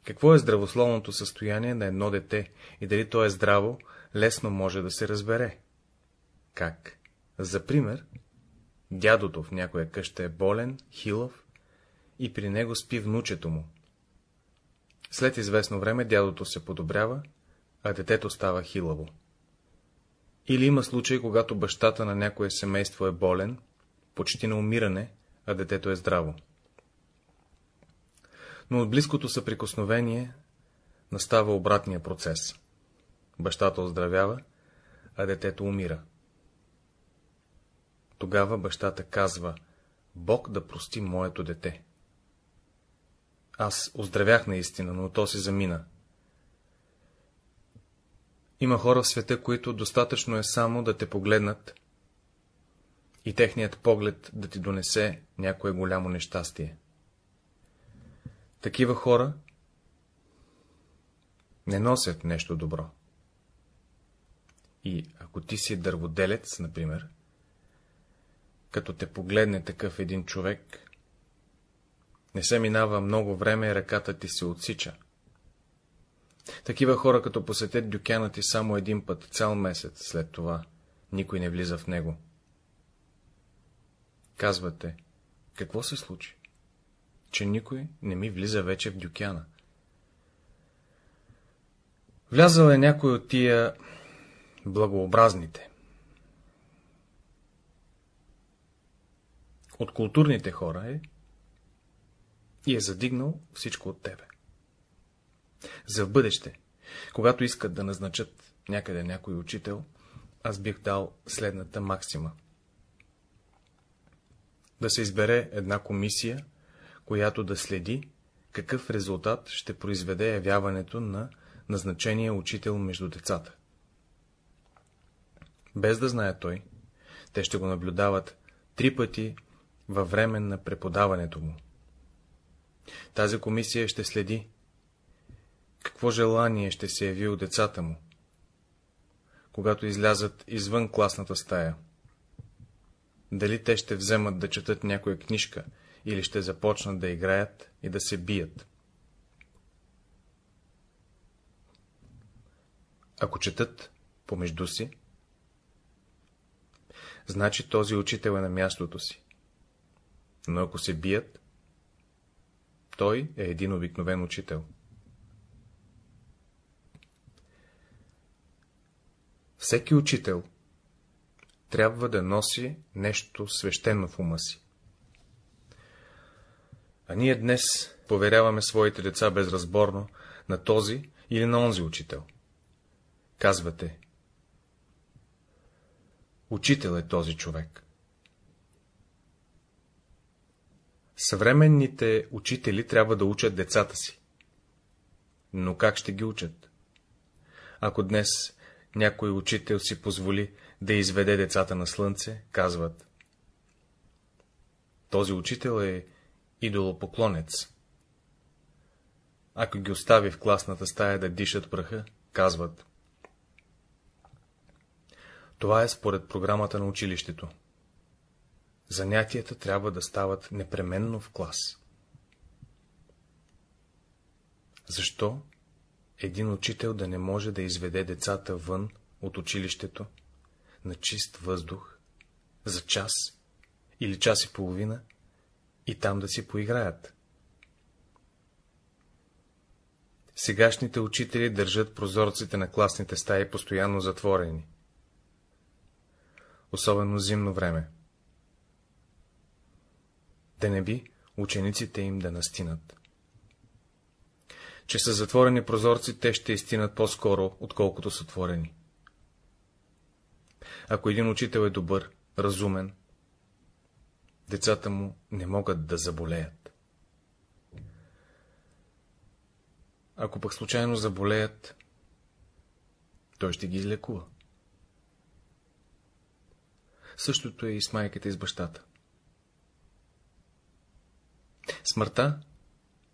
Speaker 2: Какво е здравословното състояние на едно дете и дали то е здраво, лесно може да се разбере. Как? За пример, дядото в някоя къща е болен, хилав и при него спи внучето му. След известно време дядото се подобрява, а детето става хилаво. Или има случай, когато бащата на някое семейство е болен, почти на умиране, а детето е здраво. Но от близкото съприкосновение настава обратния процес. Бащата оздравява, а детето умира. Тогава бащата казва, Бог да прости моето дете. Аз оздравях наистина, но то си замина. Има хора в света, които достатъчно е само да те погледнат и техният поглед да ти донесе някое голямо нещастие. Такива хора не носят нещо добро. И ако ти си дърводелец, например, като те погледне такъв един човек, не се минава много време, ръката ти се отсича. Такива хора, като посетят дюкяна ти само един път, цял месец след това, никой не влиза в него. Казвате, какво се случи? Че никой не ми влиза вече в дюкяна. Влязъл е някой от тия благообразните. От културните хора е и е задигнал всичко от тебе. За в бъдеще, когато искат да назначат някъде някой учител, аз бих дал следната максима. Да се избере една комисия, която да следи, какъв резултат ще произведе явяването на назначения учител между децата. Без да знае той, те ще го наблюдават три пъти във време на преподаването му. Тази комисия ще следи, какво желание ще се яви от децата му, когато излязат извън класната стая. Дали те ще вземат да четат някоя книжка, или ще започнат да играят и да се бият. Ако четат помежду си, значи този учител е на мястото си. Но ако се бият, той е един обикновен учител. Всеки учител трябва да носи нещо свещено в ума си. А ние днес поверяваме своите деца безразборно на този или на онзи учител. Казвате, учител е този човек. Съвременните учители трябва да учат децата си.
Speaker 1: но как ще ги учат? Ако днес някой учител си позволи да изведе децата на слънце, казват. Този учител е идолопоклонец. Ако ги остави в класната стая да дишат праха, казват. Това е според програмата на училището. Занятията трябва да стават непременно в клас. Защо един учител да не може да изведе децата вън от училището, на чист въздух, за час или час и половина, и там да си поиграят? Сегашните учители държат прозорците на класните стаи постоянно затворени. Особено зимно време. Да не би учениците им да настинат. Че са затворени прозорци, те ще изтинат по-скоро, отколкото са отворени. Ако един учител е добър, разумен, децата му не могат да заболеят. Ако пък случайно заболеят, той ще ги излекува. Същото е и с майката и с бащата. Смъртта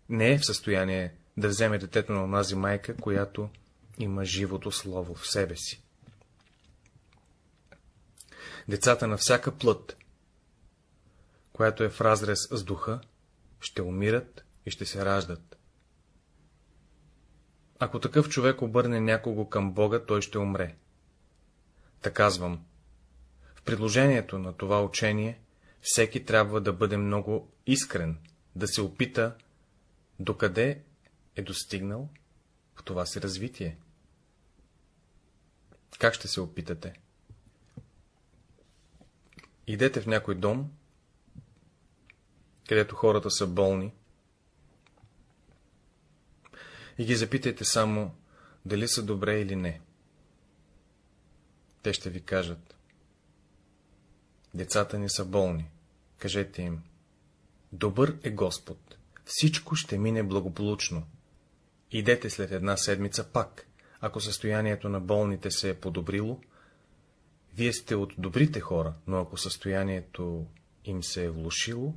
Speaker 1: не е в състояние да вземе детето на онази майка, която има живото слово в себе си. Децата на всяка плът, която е в разрез с духа, ще умират и ще се раждат. Ако такъв човек обърне някого към Бога, той ще умре. Та казвам, в предложението на това учение всеки трябва да бъде много искрен, да се опита докъде е достигнал в това си развитие. Как ще се опитате? Идете в някой дом, където хората са болни, и ги запитайте само, дали са добре или не. Те ще ви кажат. Децата ни са болни. Кажете им. Добър е Господ. Всичко ще мине благополучно. Идете след една седмица пак. Ако състоянието на болните се е подобрило, вие сте от добрите хора, но ако състоянието им се е влушило,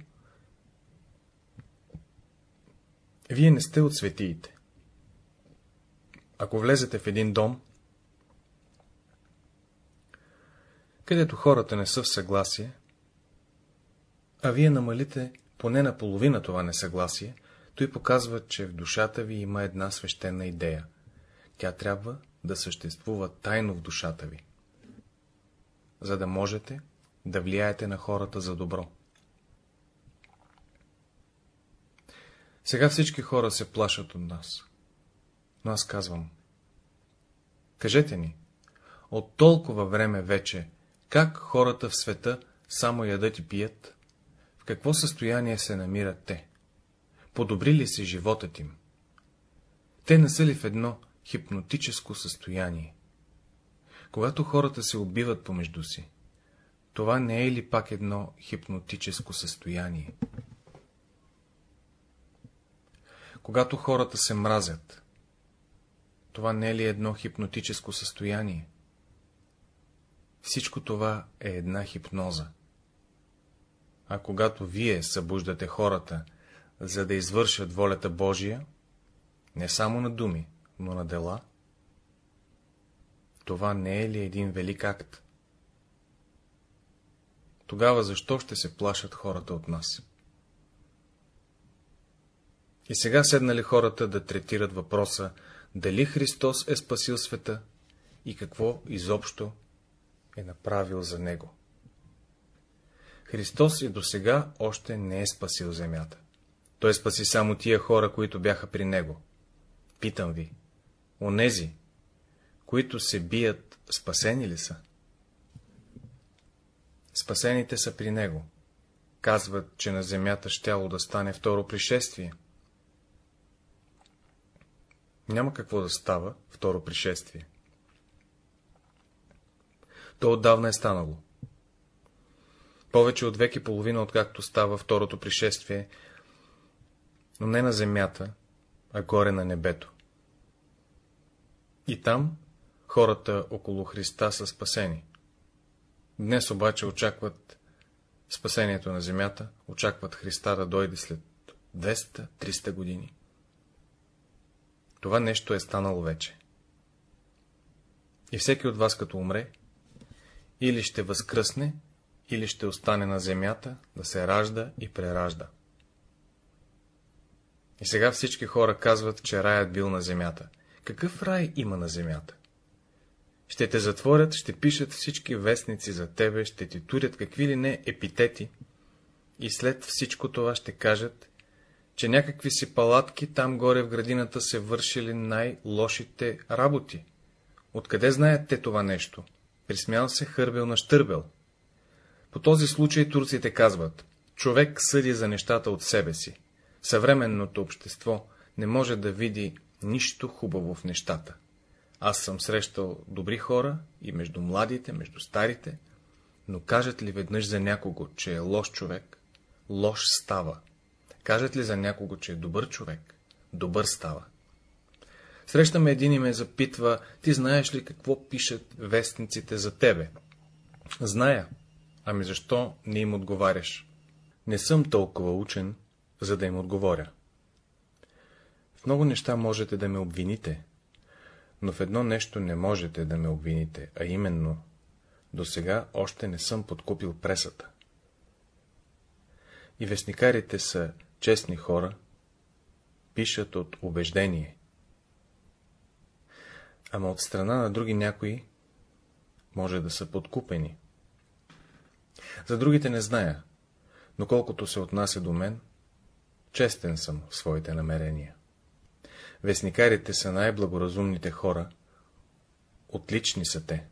Speaker 1: вие не сте от светиите. Ако влезете в един дом, където хората не са в съгласие, а вие намалите поне на половина това несъгласие, той показва, че в душата ви има една свещена идея. Тя трябва да съществува тайно в душата ви, за да можете да влияете на хората за добро. Сега всички хора се плашат от нас. Но аз казвам. Кажете ни, от толкова време вече, как хората в света само ядат и пият? Какво състояние се намират те? Подобри ли се животът им? Те не са ли в едно хипнотическо състояние? Когато хората се убиват помежду си, това не е ли пак едно хипнотическо състояние? Когато хората се мразят, това не е ли едно хипнотическо състояние? Всичко това е една хипноза. А когато вие събуждате хората, за да извършат волята Божия, не само на думи, но на дела, това не е ли един велик акт? Тогава защо ще се плашат хората от нас? И сега седнали хората да третират въпроса дали Христос е спасил света и какво изобщо е направил за него. Христос и до сега още не е спасил земята. Той спаси само тия хора, които бяха при него. Питам ви, онези, които се бият, спасени ли са? Спасените са при него. Казват, че на земята щяло да стане второ пришествие. Няма какво да става второ пришествие. То отдавна е станало. Повече от век и половина, откакто става второто пришествие, но не на земята, а горе на небето. И там хората около Христа са спасени. Днес обаче очакват спасението на земята, очакват Христа да дойде след 200-300 години. Това нещо е станало вече. И всеки от вас, като умре, или ще възкръсне, или ще остане на земята да се ражда и преражда. И сега всички хора казват, че раят бил на земята. Какъв рай има на земята? Ще те затворят, ще пишат всички вестници за тебе, ще ти турят какви ли не епитети, и след всичко това ще кажат, че някакви си палатки там горе в градината се вършили най-лошите работи. Откъде знаят те това нещо? Присмял се хърбел на щърбел. По този случай турците казват, човек съди за нещата от себе си. Съвременното общество не може да види нищо хубаво в нещата. Аз съм срещал добри хора и между младите, между старите, но кажат ли веднъж за някого, че е лош човек, лош става. Кажат ли за някого, че е добър човек, добър става. Срещаме един и ме запитва, ти знаеш ли какво пишат вестниците за тебе? Зная. Ами защо не им отговаряш? Не съм толкова учен, за да им отговоря. В много неща можете да ме обвините, но в едно нещо не можете да ме обвините, а именно, до сега още не съм подкупил пресата. И вестникарите са честни хора, пишат от убеждение. Ама от страна на други някои може да са подкупени. За другите не зная, но колкото се отнася до мен, честен съм в своите намерения. Вестникарите са най-благоразумните хора, отлични са те.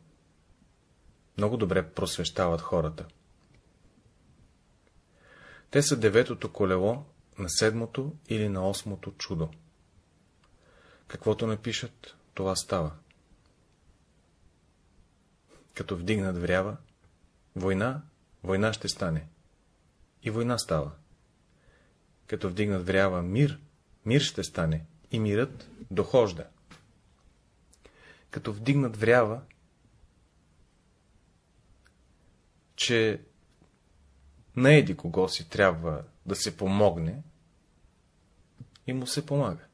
Speaker 1: Много добре просвещават хората. Те са деветото колело на седмото или на осмото чудо. Каквото напишат, това става. Като вдигнат врява, война, война ще стане. И война става. Като вдигнат врява мир, мир ще стане. И мирът дохожда. Като вдигнат врява, че на еди кого си трябва да се помогне, и му се помага.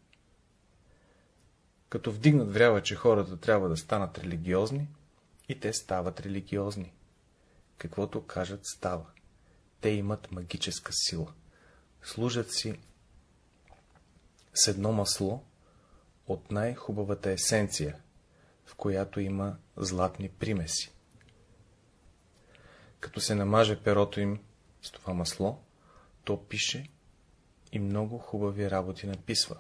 Speaker 1: Като вдигнат врява, че хората трябва да станат религиозни, и те стават религиозни. Каквото кажат, става. Те имат магическа сила. Служат си с едно масло от най-хубавата есенция, в която има златни примеси. Като се намаже перото им с това масло, то пише и много хубави работи написва.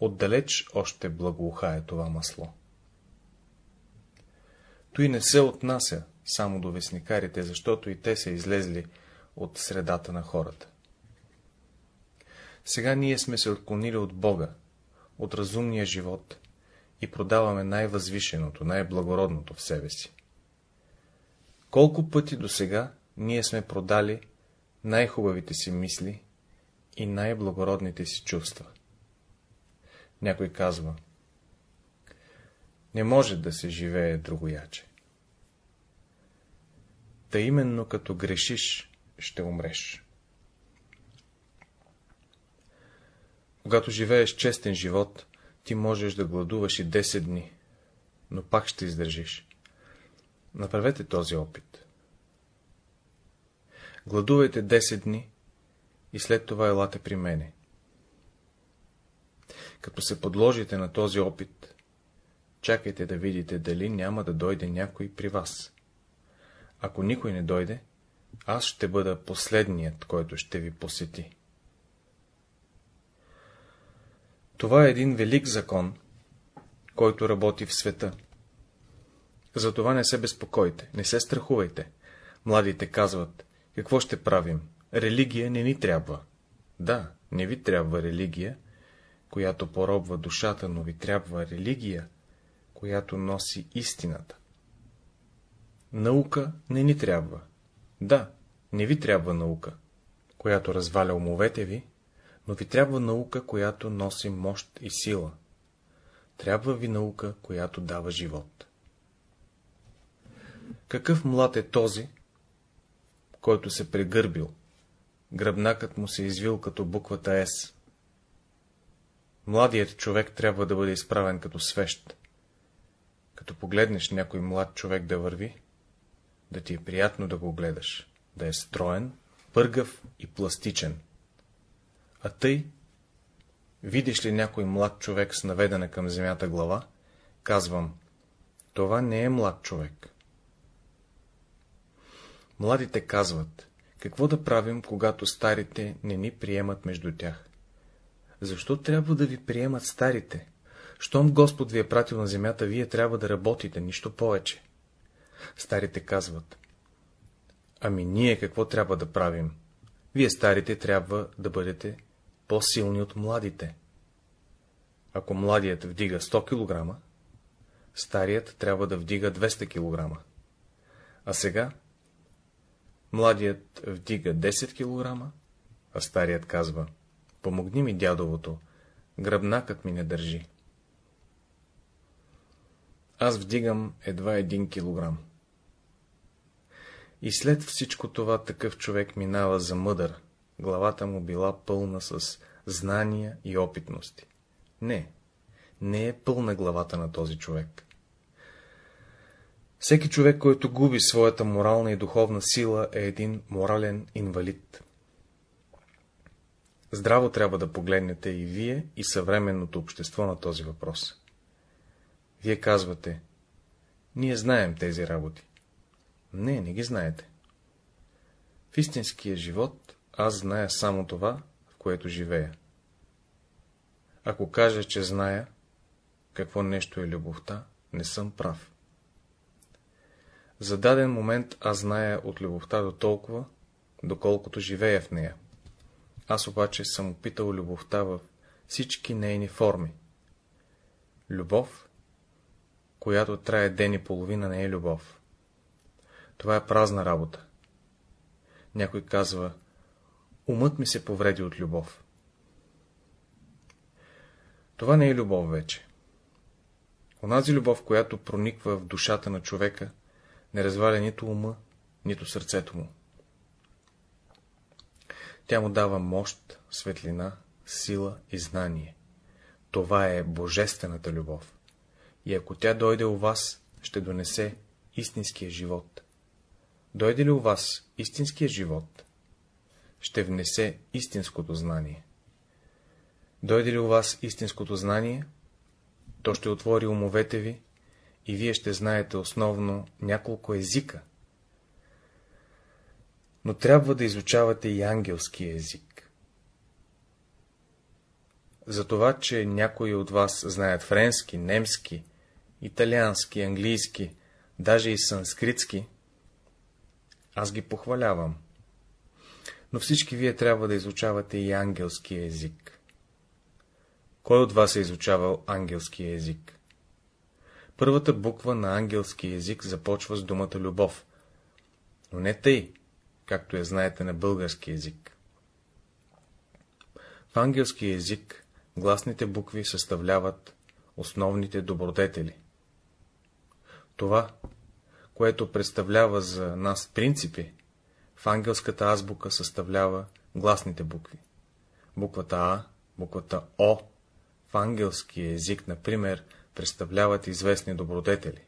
Speaker 1: Отдалеч още благоухае това масло. Той не се отнася само до вестникарите, защото и те са излезли от средата на хората. Сега ние сме се отклонили от Бога, от разумния живот и продаваме най-възвишеното, най-благородното в себе си. Колко пъти до сега ние сме продали най-хубавите си мисли и най-благородните си чувства. Някой казва, не може да се живее другояче. Та именно като грешиш, ще умреш. Когато живееш честен живот, ти можеш да гладуваш и 10 дни, но пак ще издържиш. Направете този опит. Гладувайте 10 дни и след това елате при мене. Като се подложите на този опит, чакайте да видите дали няма да дойде някой при вас. Ако никой не дойде, аз ще бъда последният, който ще ви посети. Това е един велик закон, който работи в света. Затова не се безпокойте, не се страхувайте. Младите казват, какво ще правим? Религия не ни трябва. Да, не ви трябва религия, която поробва душата, но ви трябва религия, която носи истината. Наука не ни трябва. Да, не ви трябва наука, която разваля умовете ви, но ви трябва наука, която носи мощ и сила. Трябва ви наука, която дава живот. Какъв млад е този, който се прегърбил, гръбнакът му се извил като буквата С. Младият човек трябва да бъде изправен като свещ. Като погледнеш някой млад човек да върви, да ти е приятно да го гледаш, да е строен, пъргав и пластичен. А тъй, видиш ли някой млад човек с наведена към земята глава, казвам, това не е млад човек. Младите казват, какво да правим, когато старите не ни приемат между тях? Защо трябва да ви приемат старите? Щом Господ ви е пратил на земята, вие трябва да работите, нищо повече. Старите казват. Ами ние какво трябва да правим? Вие старите трябва да бъдете по-силни от младите. Ако младият вдига 100 кг, старият трябва да вдига 200 кг. А сега младият вдига 10 кг, а старият казва, помогни ми дядовото, гръбнакът ми не държи. Аз вдигам едва един килограм. И след всичко това такъв човек минава за мъдър, главата му била пълна с знания и опитности. Не, не е пълна главата на този човек. Всеки човек, който губи своята морална и духовна сила, е един морален инвалид. Здраво трябва да погледнете и вие, и съвременното общество на този въпрос. Вие казвате, ние знаем тези работи. Не, не ги знаете. В истинския живот аз зная само това, в което живея. Ако кажа, че зная, какво нещо е любовта, не съм прав. За даден момент аз зная от любовта до толкова, доколкото живея в нея. Аз обаче съм опитал любовта в всички нейни форми. Любов, която трае ден и половина, не е любов. Това е празна работа. Някой казва, умът ми се повреди от любов. Това не е любов вече. Онази любов, която прониква в душата на човека, не разваля нито ума, нито сърцето му. Тя му дава мощ, светлина, сила и знание. Това е божествената любов. И ако тя дойде у вас, ще донесе истинския живот. Дойде ли у вас истинския живот, ще внесе истинското знание. Дойде ли у вас истинското знание, то ще отвори умовете ви и вие ще знаете основно няколко езика. Но трябва да изучавате и ангелски език. За това, че някои от вас знаят френски, немски, италиански, английски, даже и санскритски, аз ги похвалявам. Но всички вие трябва да изучавате и ангелски език. Кой от вас е изучавал ангелски език? Първата буква на ангелски език започва с думата любов, но не тъй, както я знаете на български език. В ангелски език гласните букви съставляват основните добродетели. Това, което представлява за нас принципи, в ангелската азбука съставлява гласните букви. Буквата А, буквата О, в ангелски език, например, представляват известни добродетели.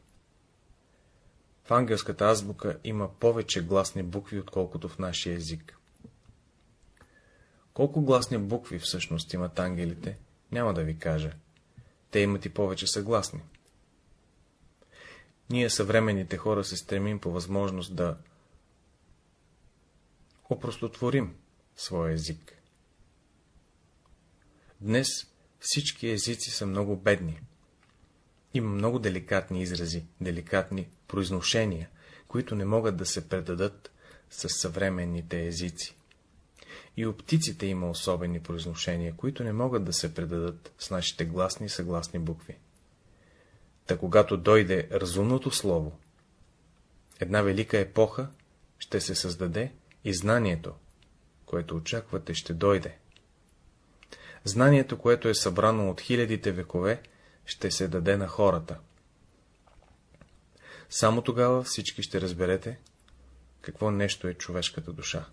Speaker 1: В ангелската азбука има повече гласни букви, отколкото в нашия език. Колко гласни букви всъщност имат ангелите, няма да ви кажа. Те имат и повече съгласни. Ние, съвременните хора, се стремим по възможност да опростотворим своя език. Днес всички езици са много бедни. Има много деликатни изрази, деликатни произношения, които не могат да се предадат с съвременните езици. И у птиците има особени произношения, които не могат да се предадат с нашите гласни и съгласни букви. Та когато дойде разумното слово, една велика епоха ще се създаде и знанието, което очаквате, ще дойде. Знанието, което е събрано от хилядите векове, ще се даде на хората. Само тогава всички ще разберете, какво нещо е човешката душа.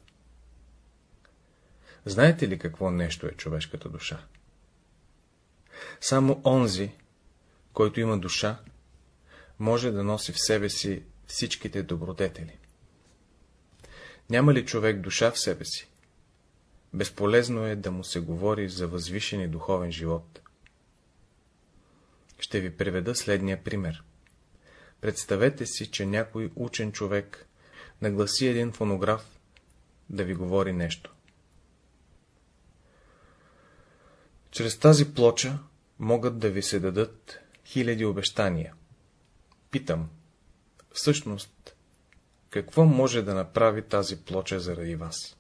Speaker 1: Знаете ли какво нещо е човешката душа? Само онзи, който има душа, може да носи в себе си всичките добродетели. Няма ли човек душа в себе си? Безполезно е да му се говори за възвишен и духовен живот. Ще ви приведа следния пример. Представете си, че някой учен човек нагласи един фонограф да ви говори нещо. Чрез тази плоча могат да ви се дадат хиляди обещания. Питам, всъщност, какво може да направи тази плоча заради вас?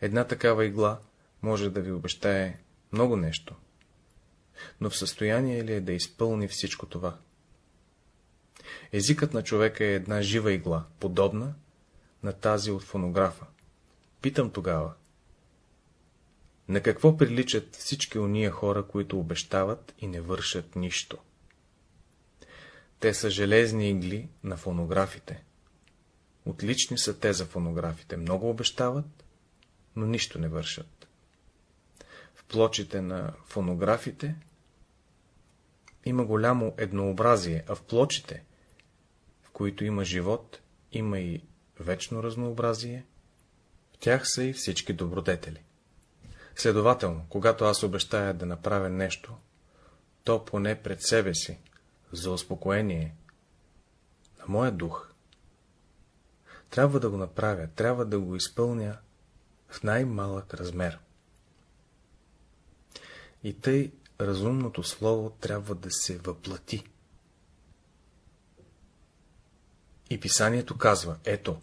Speaker 1: Една такава игла може да ви обещае много нещо, но в състояние ли е да изпълни всичко това? Езикът на човека е една жива игла, подобна на тази от фонографа. Питам тогава, на какво приличат всички уния хора, които обещават и не вършат нищо? Те са железни игли на фонографите. Отлични са те за фонографите, много обещават, но нищо не вършат. В плочите на фонографите има голямо еднообразие, а в плочите, в които има живот, има и вечно разнообразие, в тях са и всички добродетели. Следователно, когато аз обещая да направя нещо, то поне пред себе си, за успокоение на моя дух, трябва да го направя, трябва да го изпълня в най-малък размер. И тъй разумното слово трябва да се въплати. И писанието казва, ето,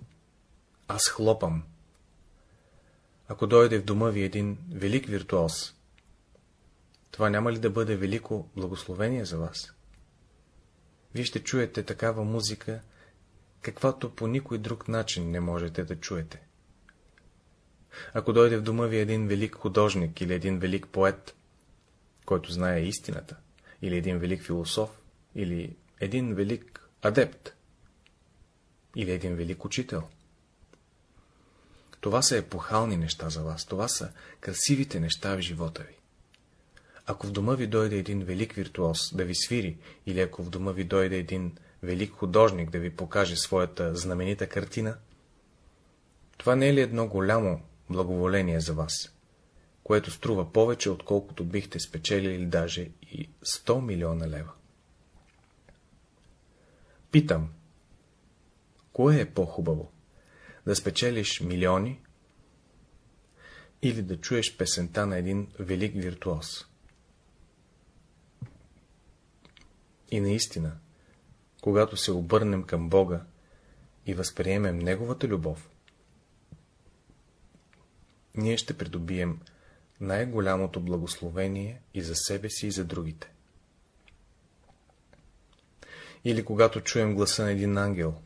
Speaker 1: аз хлопам, ако дойде в дома ви един велик виртуоз, това няма ли да бъде велико благословение за вас? Вие ще чуете такава музика, каквато по никой друг начин не можете да чуете. Ако дойде в дома ви един велик художник или един велик поет, който знае истината, или един велик философ, или един велик адепт, или един велик учител, това са епохални неща за вас, това са красивите неща в живота ви. Ако в дома ви дойде един велик виртуоз да ви свири, или ако в дома ви дойде един велик художник да ви покаже своята знаменита картина, това не е ли едно голямо благоволение за вас, което струва повече, отколкото бихте спечелили даже и 100 милиона лева? Питам, кое е по-хубаво? Да спечелиш милиони или да чуеш песента на един велик виртуоз. И наистина, когато се обърнем към Бога и възприемем Неговата любов, ние ще придобием най-голямото благословение и за себе си, и за другите. Или когато чуем гласа на един ангел,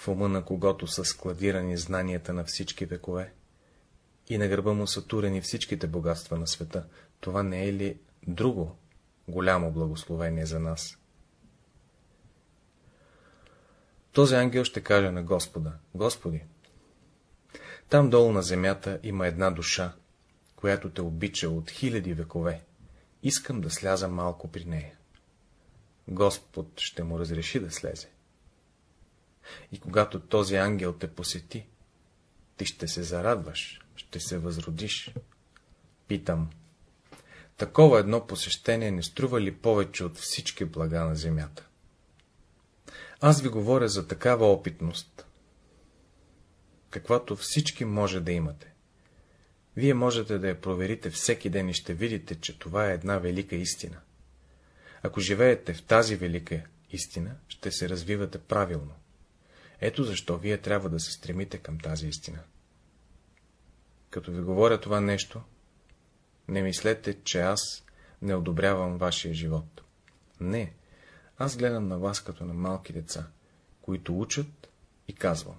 Speaker 1: в ума на когото са складирани знанията на всички векове, и на гърба му са турени всичките богатства на света, това не е ли друго голямо благословение за нас? Този ангел ще каже на Господа, Господи, там долу на земята има една душа, която те обича от хиляди векове. Искам да сляза малко при нея. Господ ще му разреши да слезе. И когато този ангел те посети, ти ще се зарадваш, ще се възродиш. Питам, такова едно посещение не струва ли повече от всички блага на земята? Аз ви говоря за такава опитност, каквато всички може да имате. Вие можете да я проверите всеки ден и ще видите, че това е една велика истина. Ако живеете в тази велика истина, ще се развивате правилно. Ето защо вие трябва да се стремите към тази истина. Като ви говоря това нещо, не мислете, че аз не одобрявам вашия живот. Не, аз гледам на вас като на малки деца, които учат и казвам.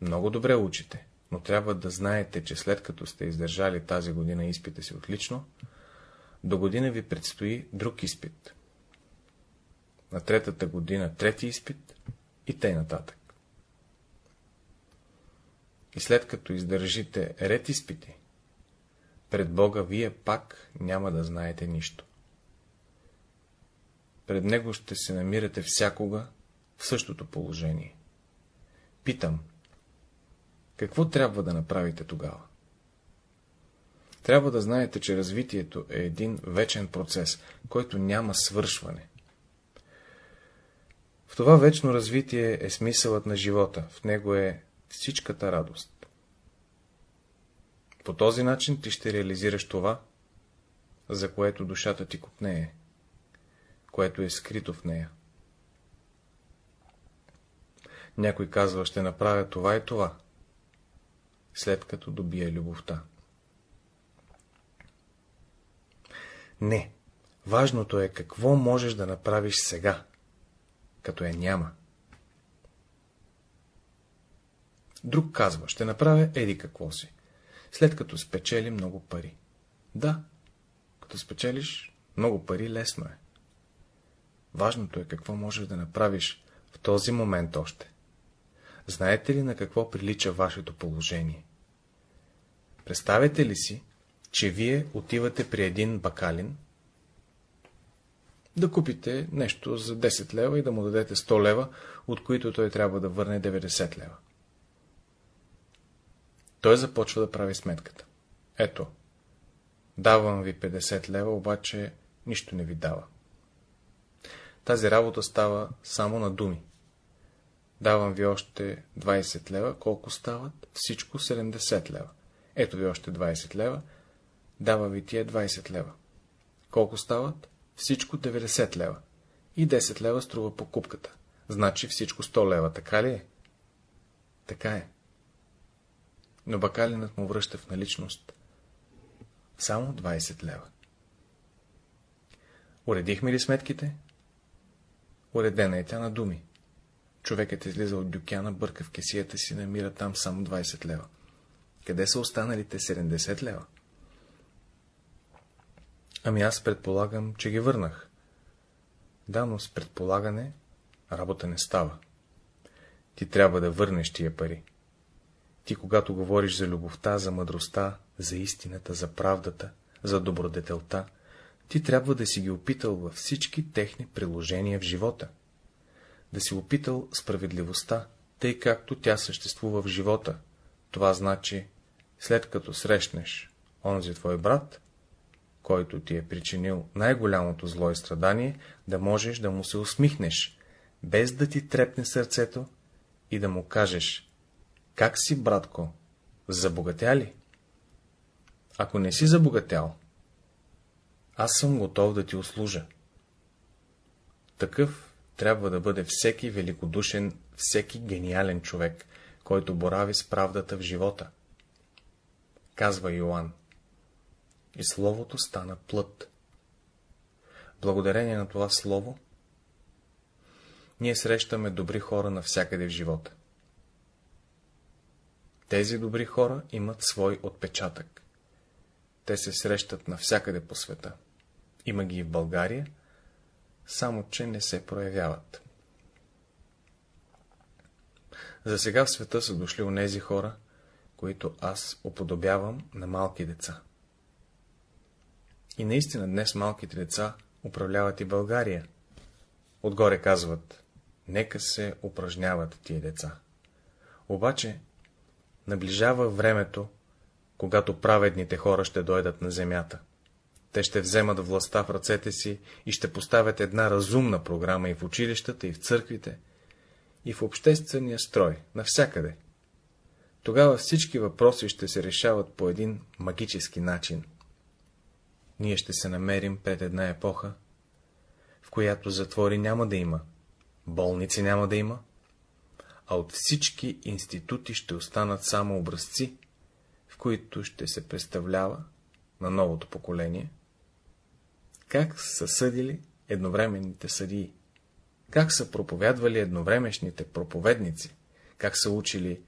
Speaker 1: Много добре учите, но трябва да знаете, че след като сте издържали тази година изпита си отлично, До година ви предстои друг изпит. На третата година трети изпит и тъй нататък. И след като издържите ред изпити, пред Бога вие пак няма да знаете нищо. Пред Него ще се намирате всякога в същото положение. Питам, какво трябва да направите тогава? Трябва да знаете, че развитието е един вечен процес, който няма свършване. В това вечно развитие е смисълът на живота, в него е всичката радост. По този начин ти ще реализираш това, за което душата ти купнее, което е скрито в нея. Някой казва, ще направя това и това, след като добия любовта. Не, важното е какво можеш да направиш сега, като я няма. Друг казва, ще направя еди какво си, след като спечели много пари. Да, като спечелиш много пари, лесно е. Важното е какво можеш да направиш в този момент още. Знаете ли на какво прилича вашето положение? Представете ли си, че вие отивате при един бакалин, да купите нещо за 10 лева и да му дадете 100 лева, от които той трябва да върне 90 лева. Той започва да прави сметката. Ето, давам ви 50 лева, обаче нищо не ви дава. Тази работа става само на думи. Давам ви още 20 лева, колко стават? Всичко 70 лева. Ето ви още 20 лева, дава ви тия 20 лева. Колко стават? Всичко 90 лева. И 10 лева струва покупката. Значи всичко 100 лева, така ли е? Така е. Но бакалинът му връща в наличност само 20 лева. Уредихме ли сметките? Уредена е тя на думи. Човекът излиза от дюкяна, бърка в кесията си, намира там само 20 лева. Къде са останалите 70 лева? Ами аз предполагам, че ги върнах. Да, но с предполагане работа не става. Ти трябва да върнеш тия пари. Ти, когато говориш за любовта, за мъдростта, за истината, за правдата, за добродетелта, ти трябва да си ги опитал във всички техни приложения в живота. Да си опитал справедливостта, тъй както тя съществува в живота. Това значи, след като срещнеш онзи твой брат, който ти е причинил най-голямото зло и страдание, да можеш да му се усмихнеш, без да ти трепне сърцето и да му кажеш, как си, братко, забогатя ли? Ако не си забогатял, аз съм готов да ти услужа. Такъв трябва да бъде всеки великодушен, всеки гениален човек, който борави с правдата в живота. Казва Йоанн и Словото стана плът. Благодарение на това Слово, ние срещаме добри хора навсякъде в живота. Тези добри хора имат свой отпечатък. Те се срещат навсякъде по света. Има ги и в България, само че не се проявяват. За сега в света са дошли онези хора, които аз уподобявам на малки деца. И наистина днес малките деца управляват и България. Отгоре казват, нека се упражняват тия деца. Обаче, наближава времето, когато праведните хора ще дойдат на земята. Те ще вземат властта в ръцете си и ще поставят една разумна програма и в училищата, и в църквите, и в обществения строй, навсякъде. Тогава всички въпроси ще се решават по един магически начин ние ще се намерим пред една епоха, в която затвори няма да има, болници няма да има, а от всички институти ще останат само образци, в които ще се представлява на новото поколение, как са съдили едновременните съдии, как са проповядвали едновремешните проповедници, как са учили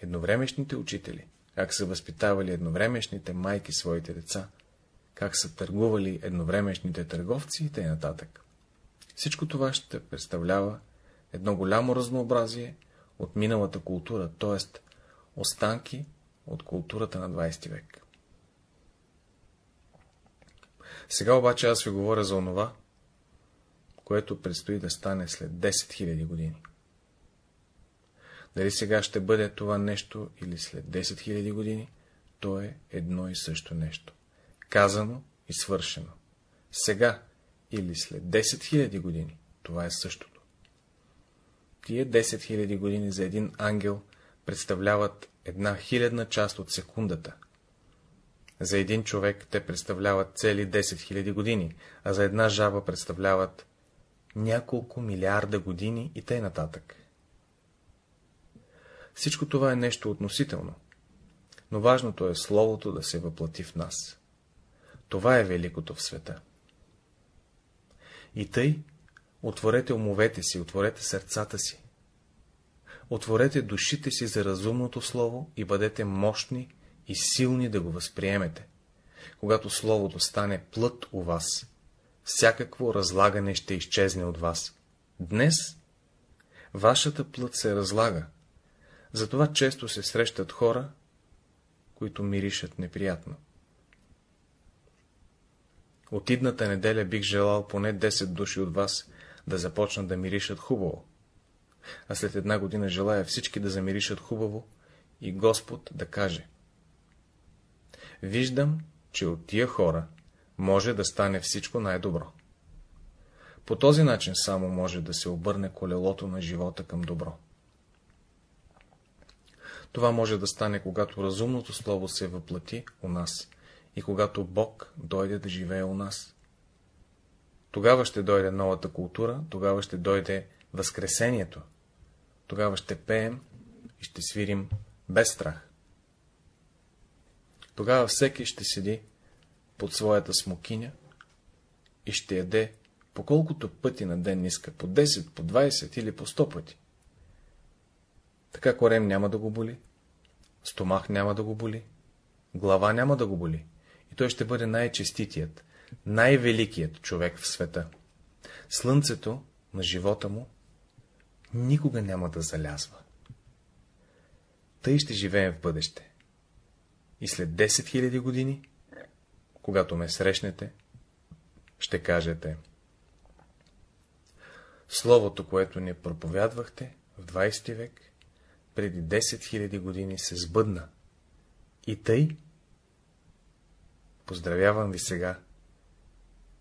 Speaker 1: едновремешните учители, как са възпитавали едновремешните майки своите деца, как са търгували едновремешните търговци и т.н. Всичко това ще представлява едно голямо разнообразие от миналата култура, т.е. останки от културата на 20 век. Сега обаче аз ви говоря за онова, което предстои да стане след 10 000 години. Дали сега ще бъде това нещо или след 10 000 години, то е едно и също нещо. Казано и свършено. Сега или след 10 000 години, това е същото. Тие 10 000 години за един ангел представляват една хилядна част от секундата. За един човек те представляват цели 10 000 години, а за една жаба представляват няколко милиарда години и тъй нататък. Всичко това е нещо относително, но важното е Словото да се въплати в нас. Това е великото в света. И тъй, отворете умовете си, отворете сърцата си. Отворете душите си за разумното слово и бъдете мощни и силни да го възприемете. Когато словото стане плът у вас, всякакво разлагане ще изчезне от вас. Днес вашата плът се разлага, затова често се срещат хора, които миришат неприятно. От идната неделя бих желал поне 10 души от вас да започнат да миришат хубаво, а след една година желая всички да замиришат хубаво и Господ да каже. Виждам, че от тия хора може да стане всичко най-добро. По този начин само може да се обърне колелото на живота към добро. Това може да стане, когато разумното слово се въплати у нас и когато Бог дойде да живее у нас. Тогава ще дойде новата култура, тогава ще дойде възкресението, тогава ще пеем и ще свирим без страх. Тогава всеки ще седи под своята смокиня и ще яде по колкото пъти на ден иска, по 10, по 20 или по 100 пъти. Така корем няма да го боли, стомах няма да го боли, глава няма да го боли, той ще бъде най-честитият, най-великият човек в света. Слънцето на живота му никога няма да залязва. Тъй ще живеем в бъдеще. И след 10 000 години, когато ме срещнете, ще кажете Словото, което ни проповядвахте в 20 век, преди 10 000 години се сбъдна. И тъй, поздравявам ви сега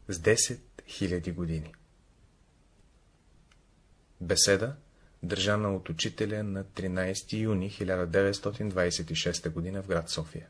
Speaker 1: с 10 000 години. Беседа, държана от учителя на 13 юни 1926 г. в град София.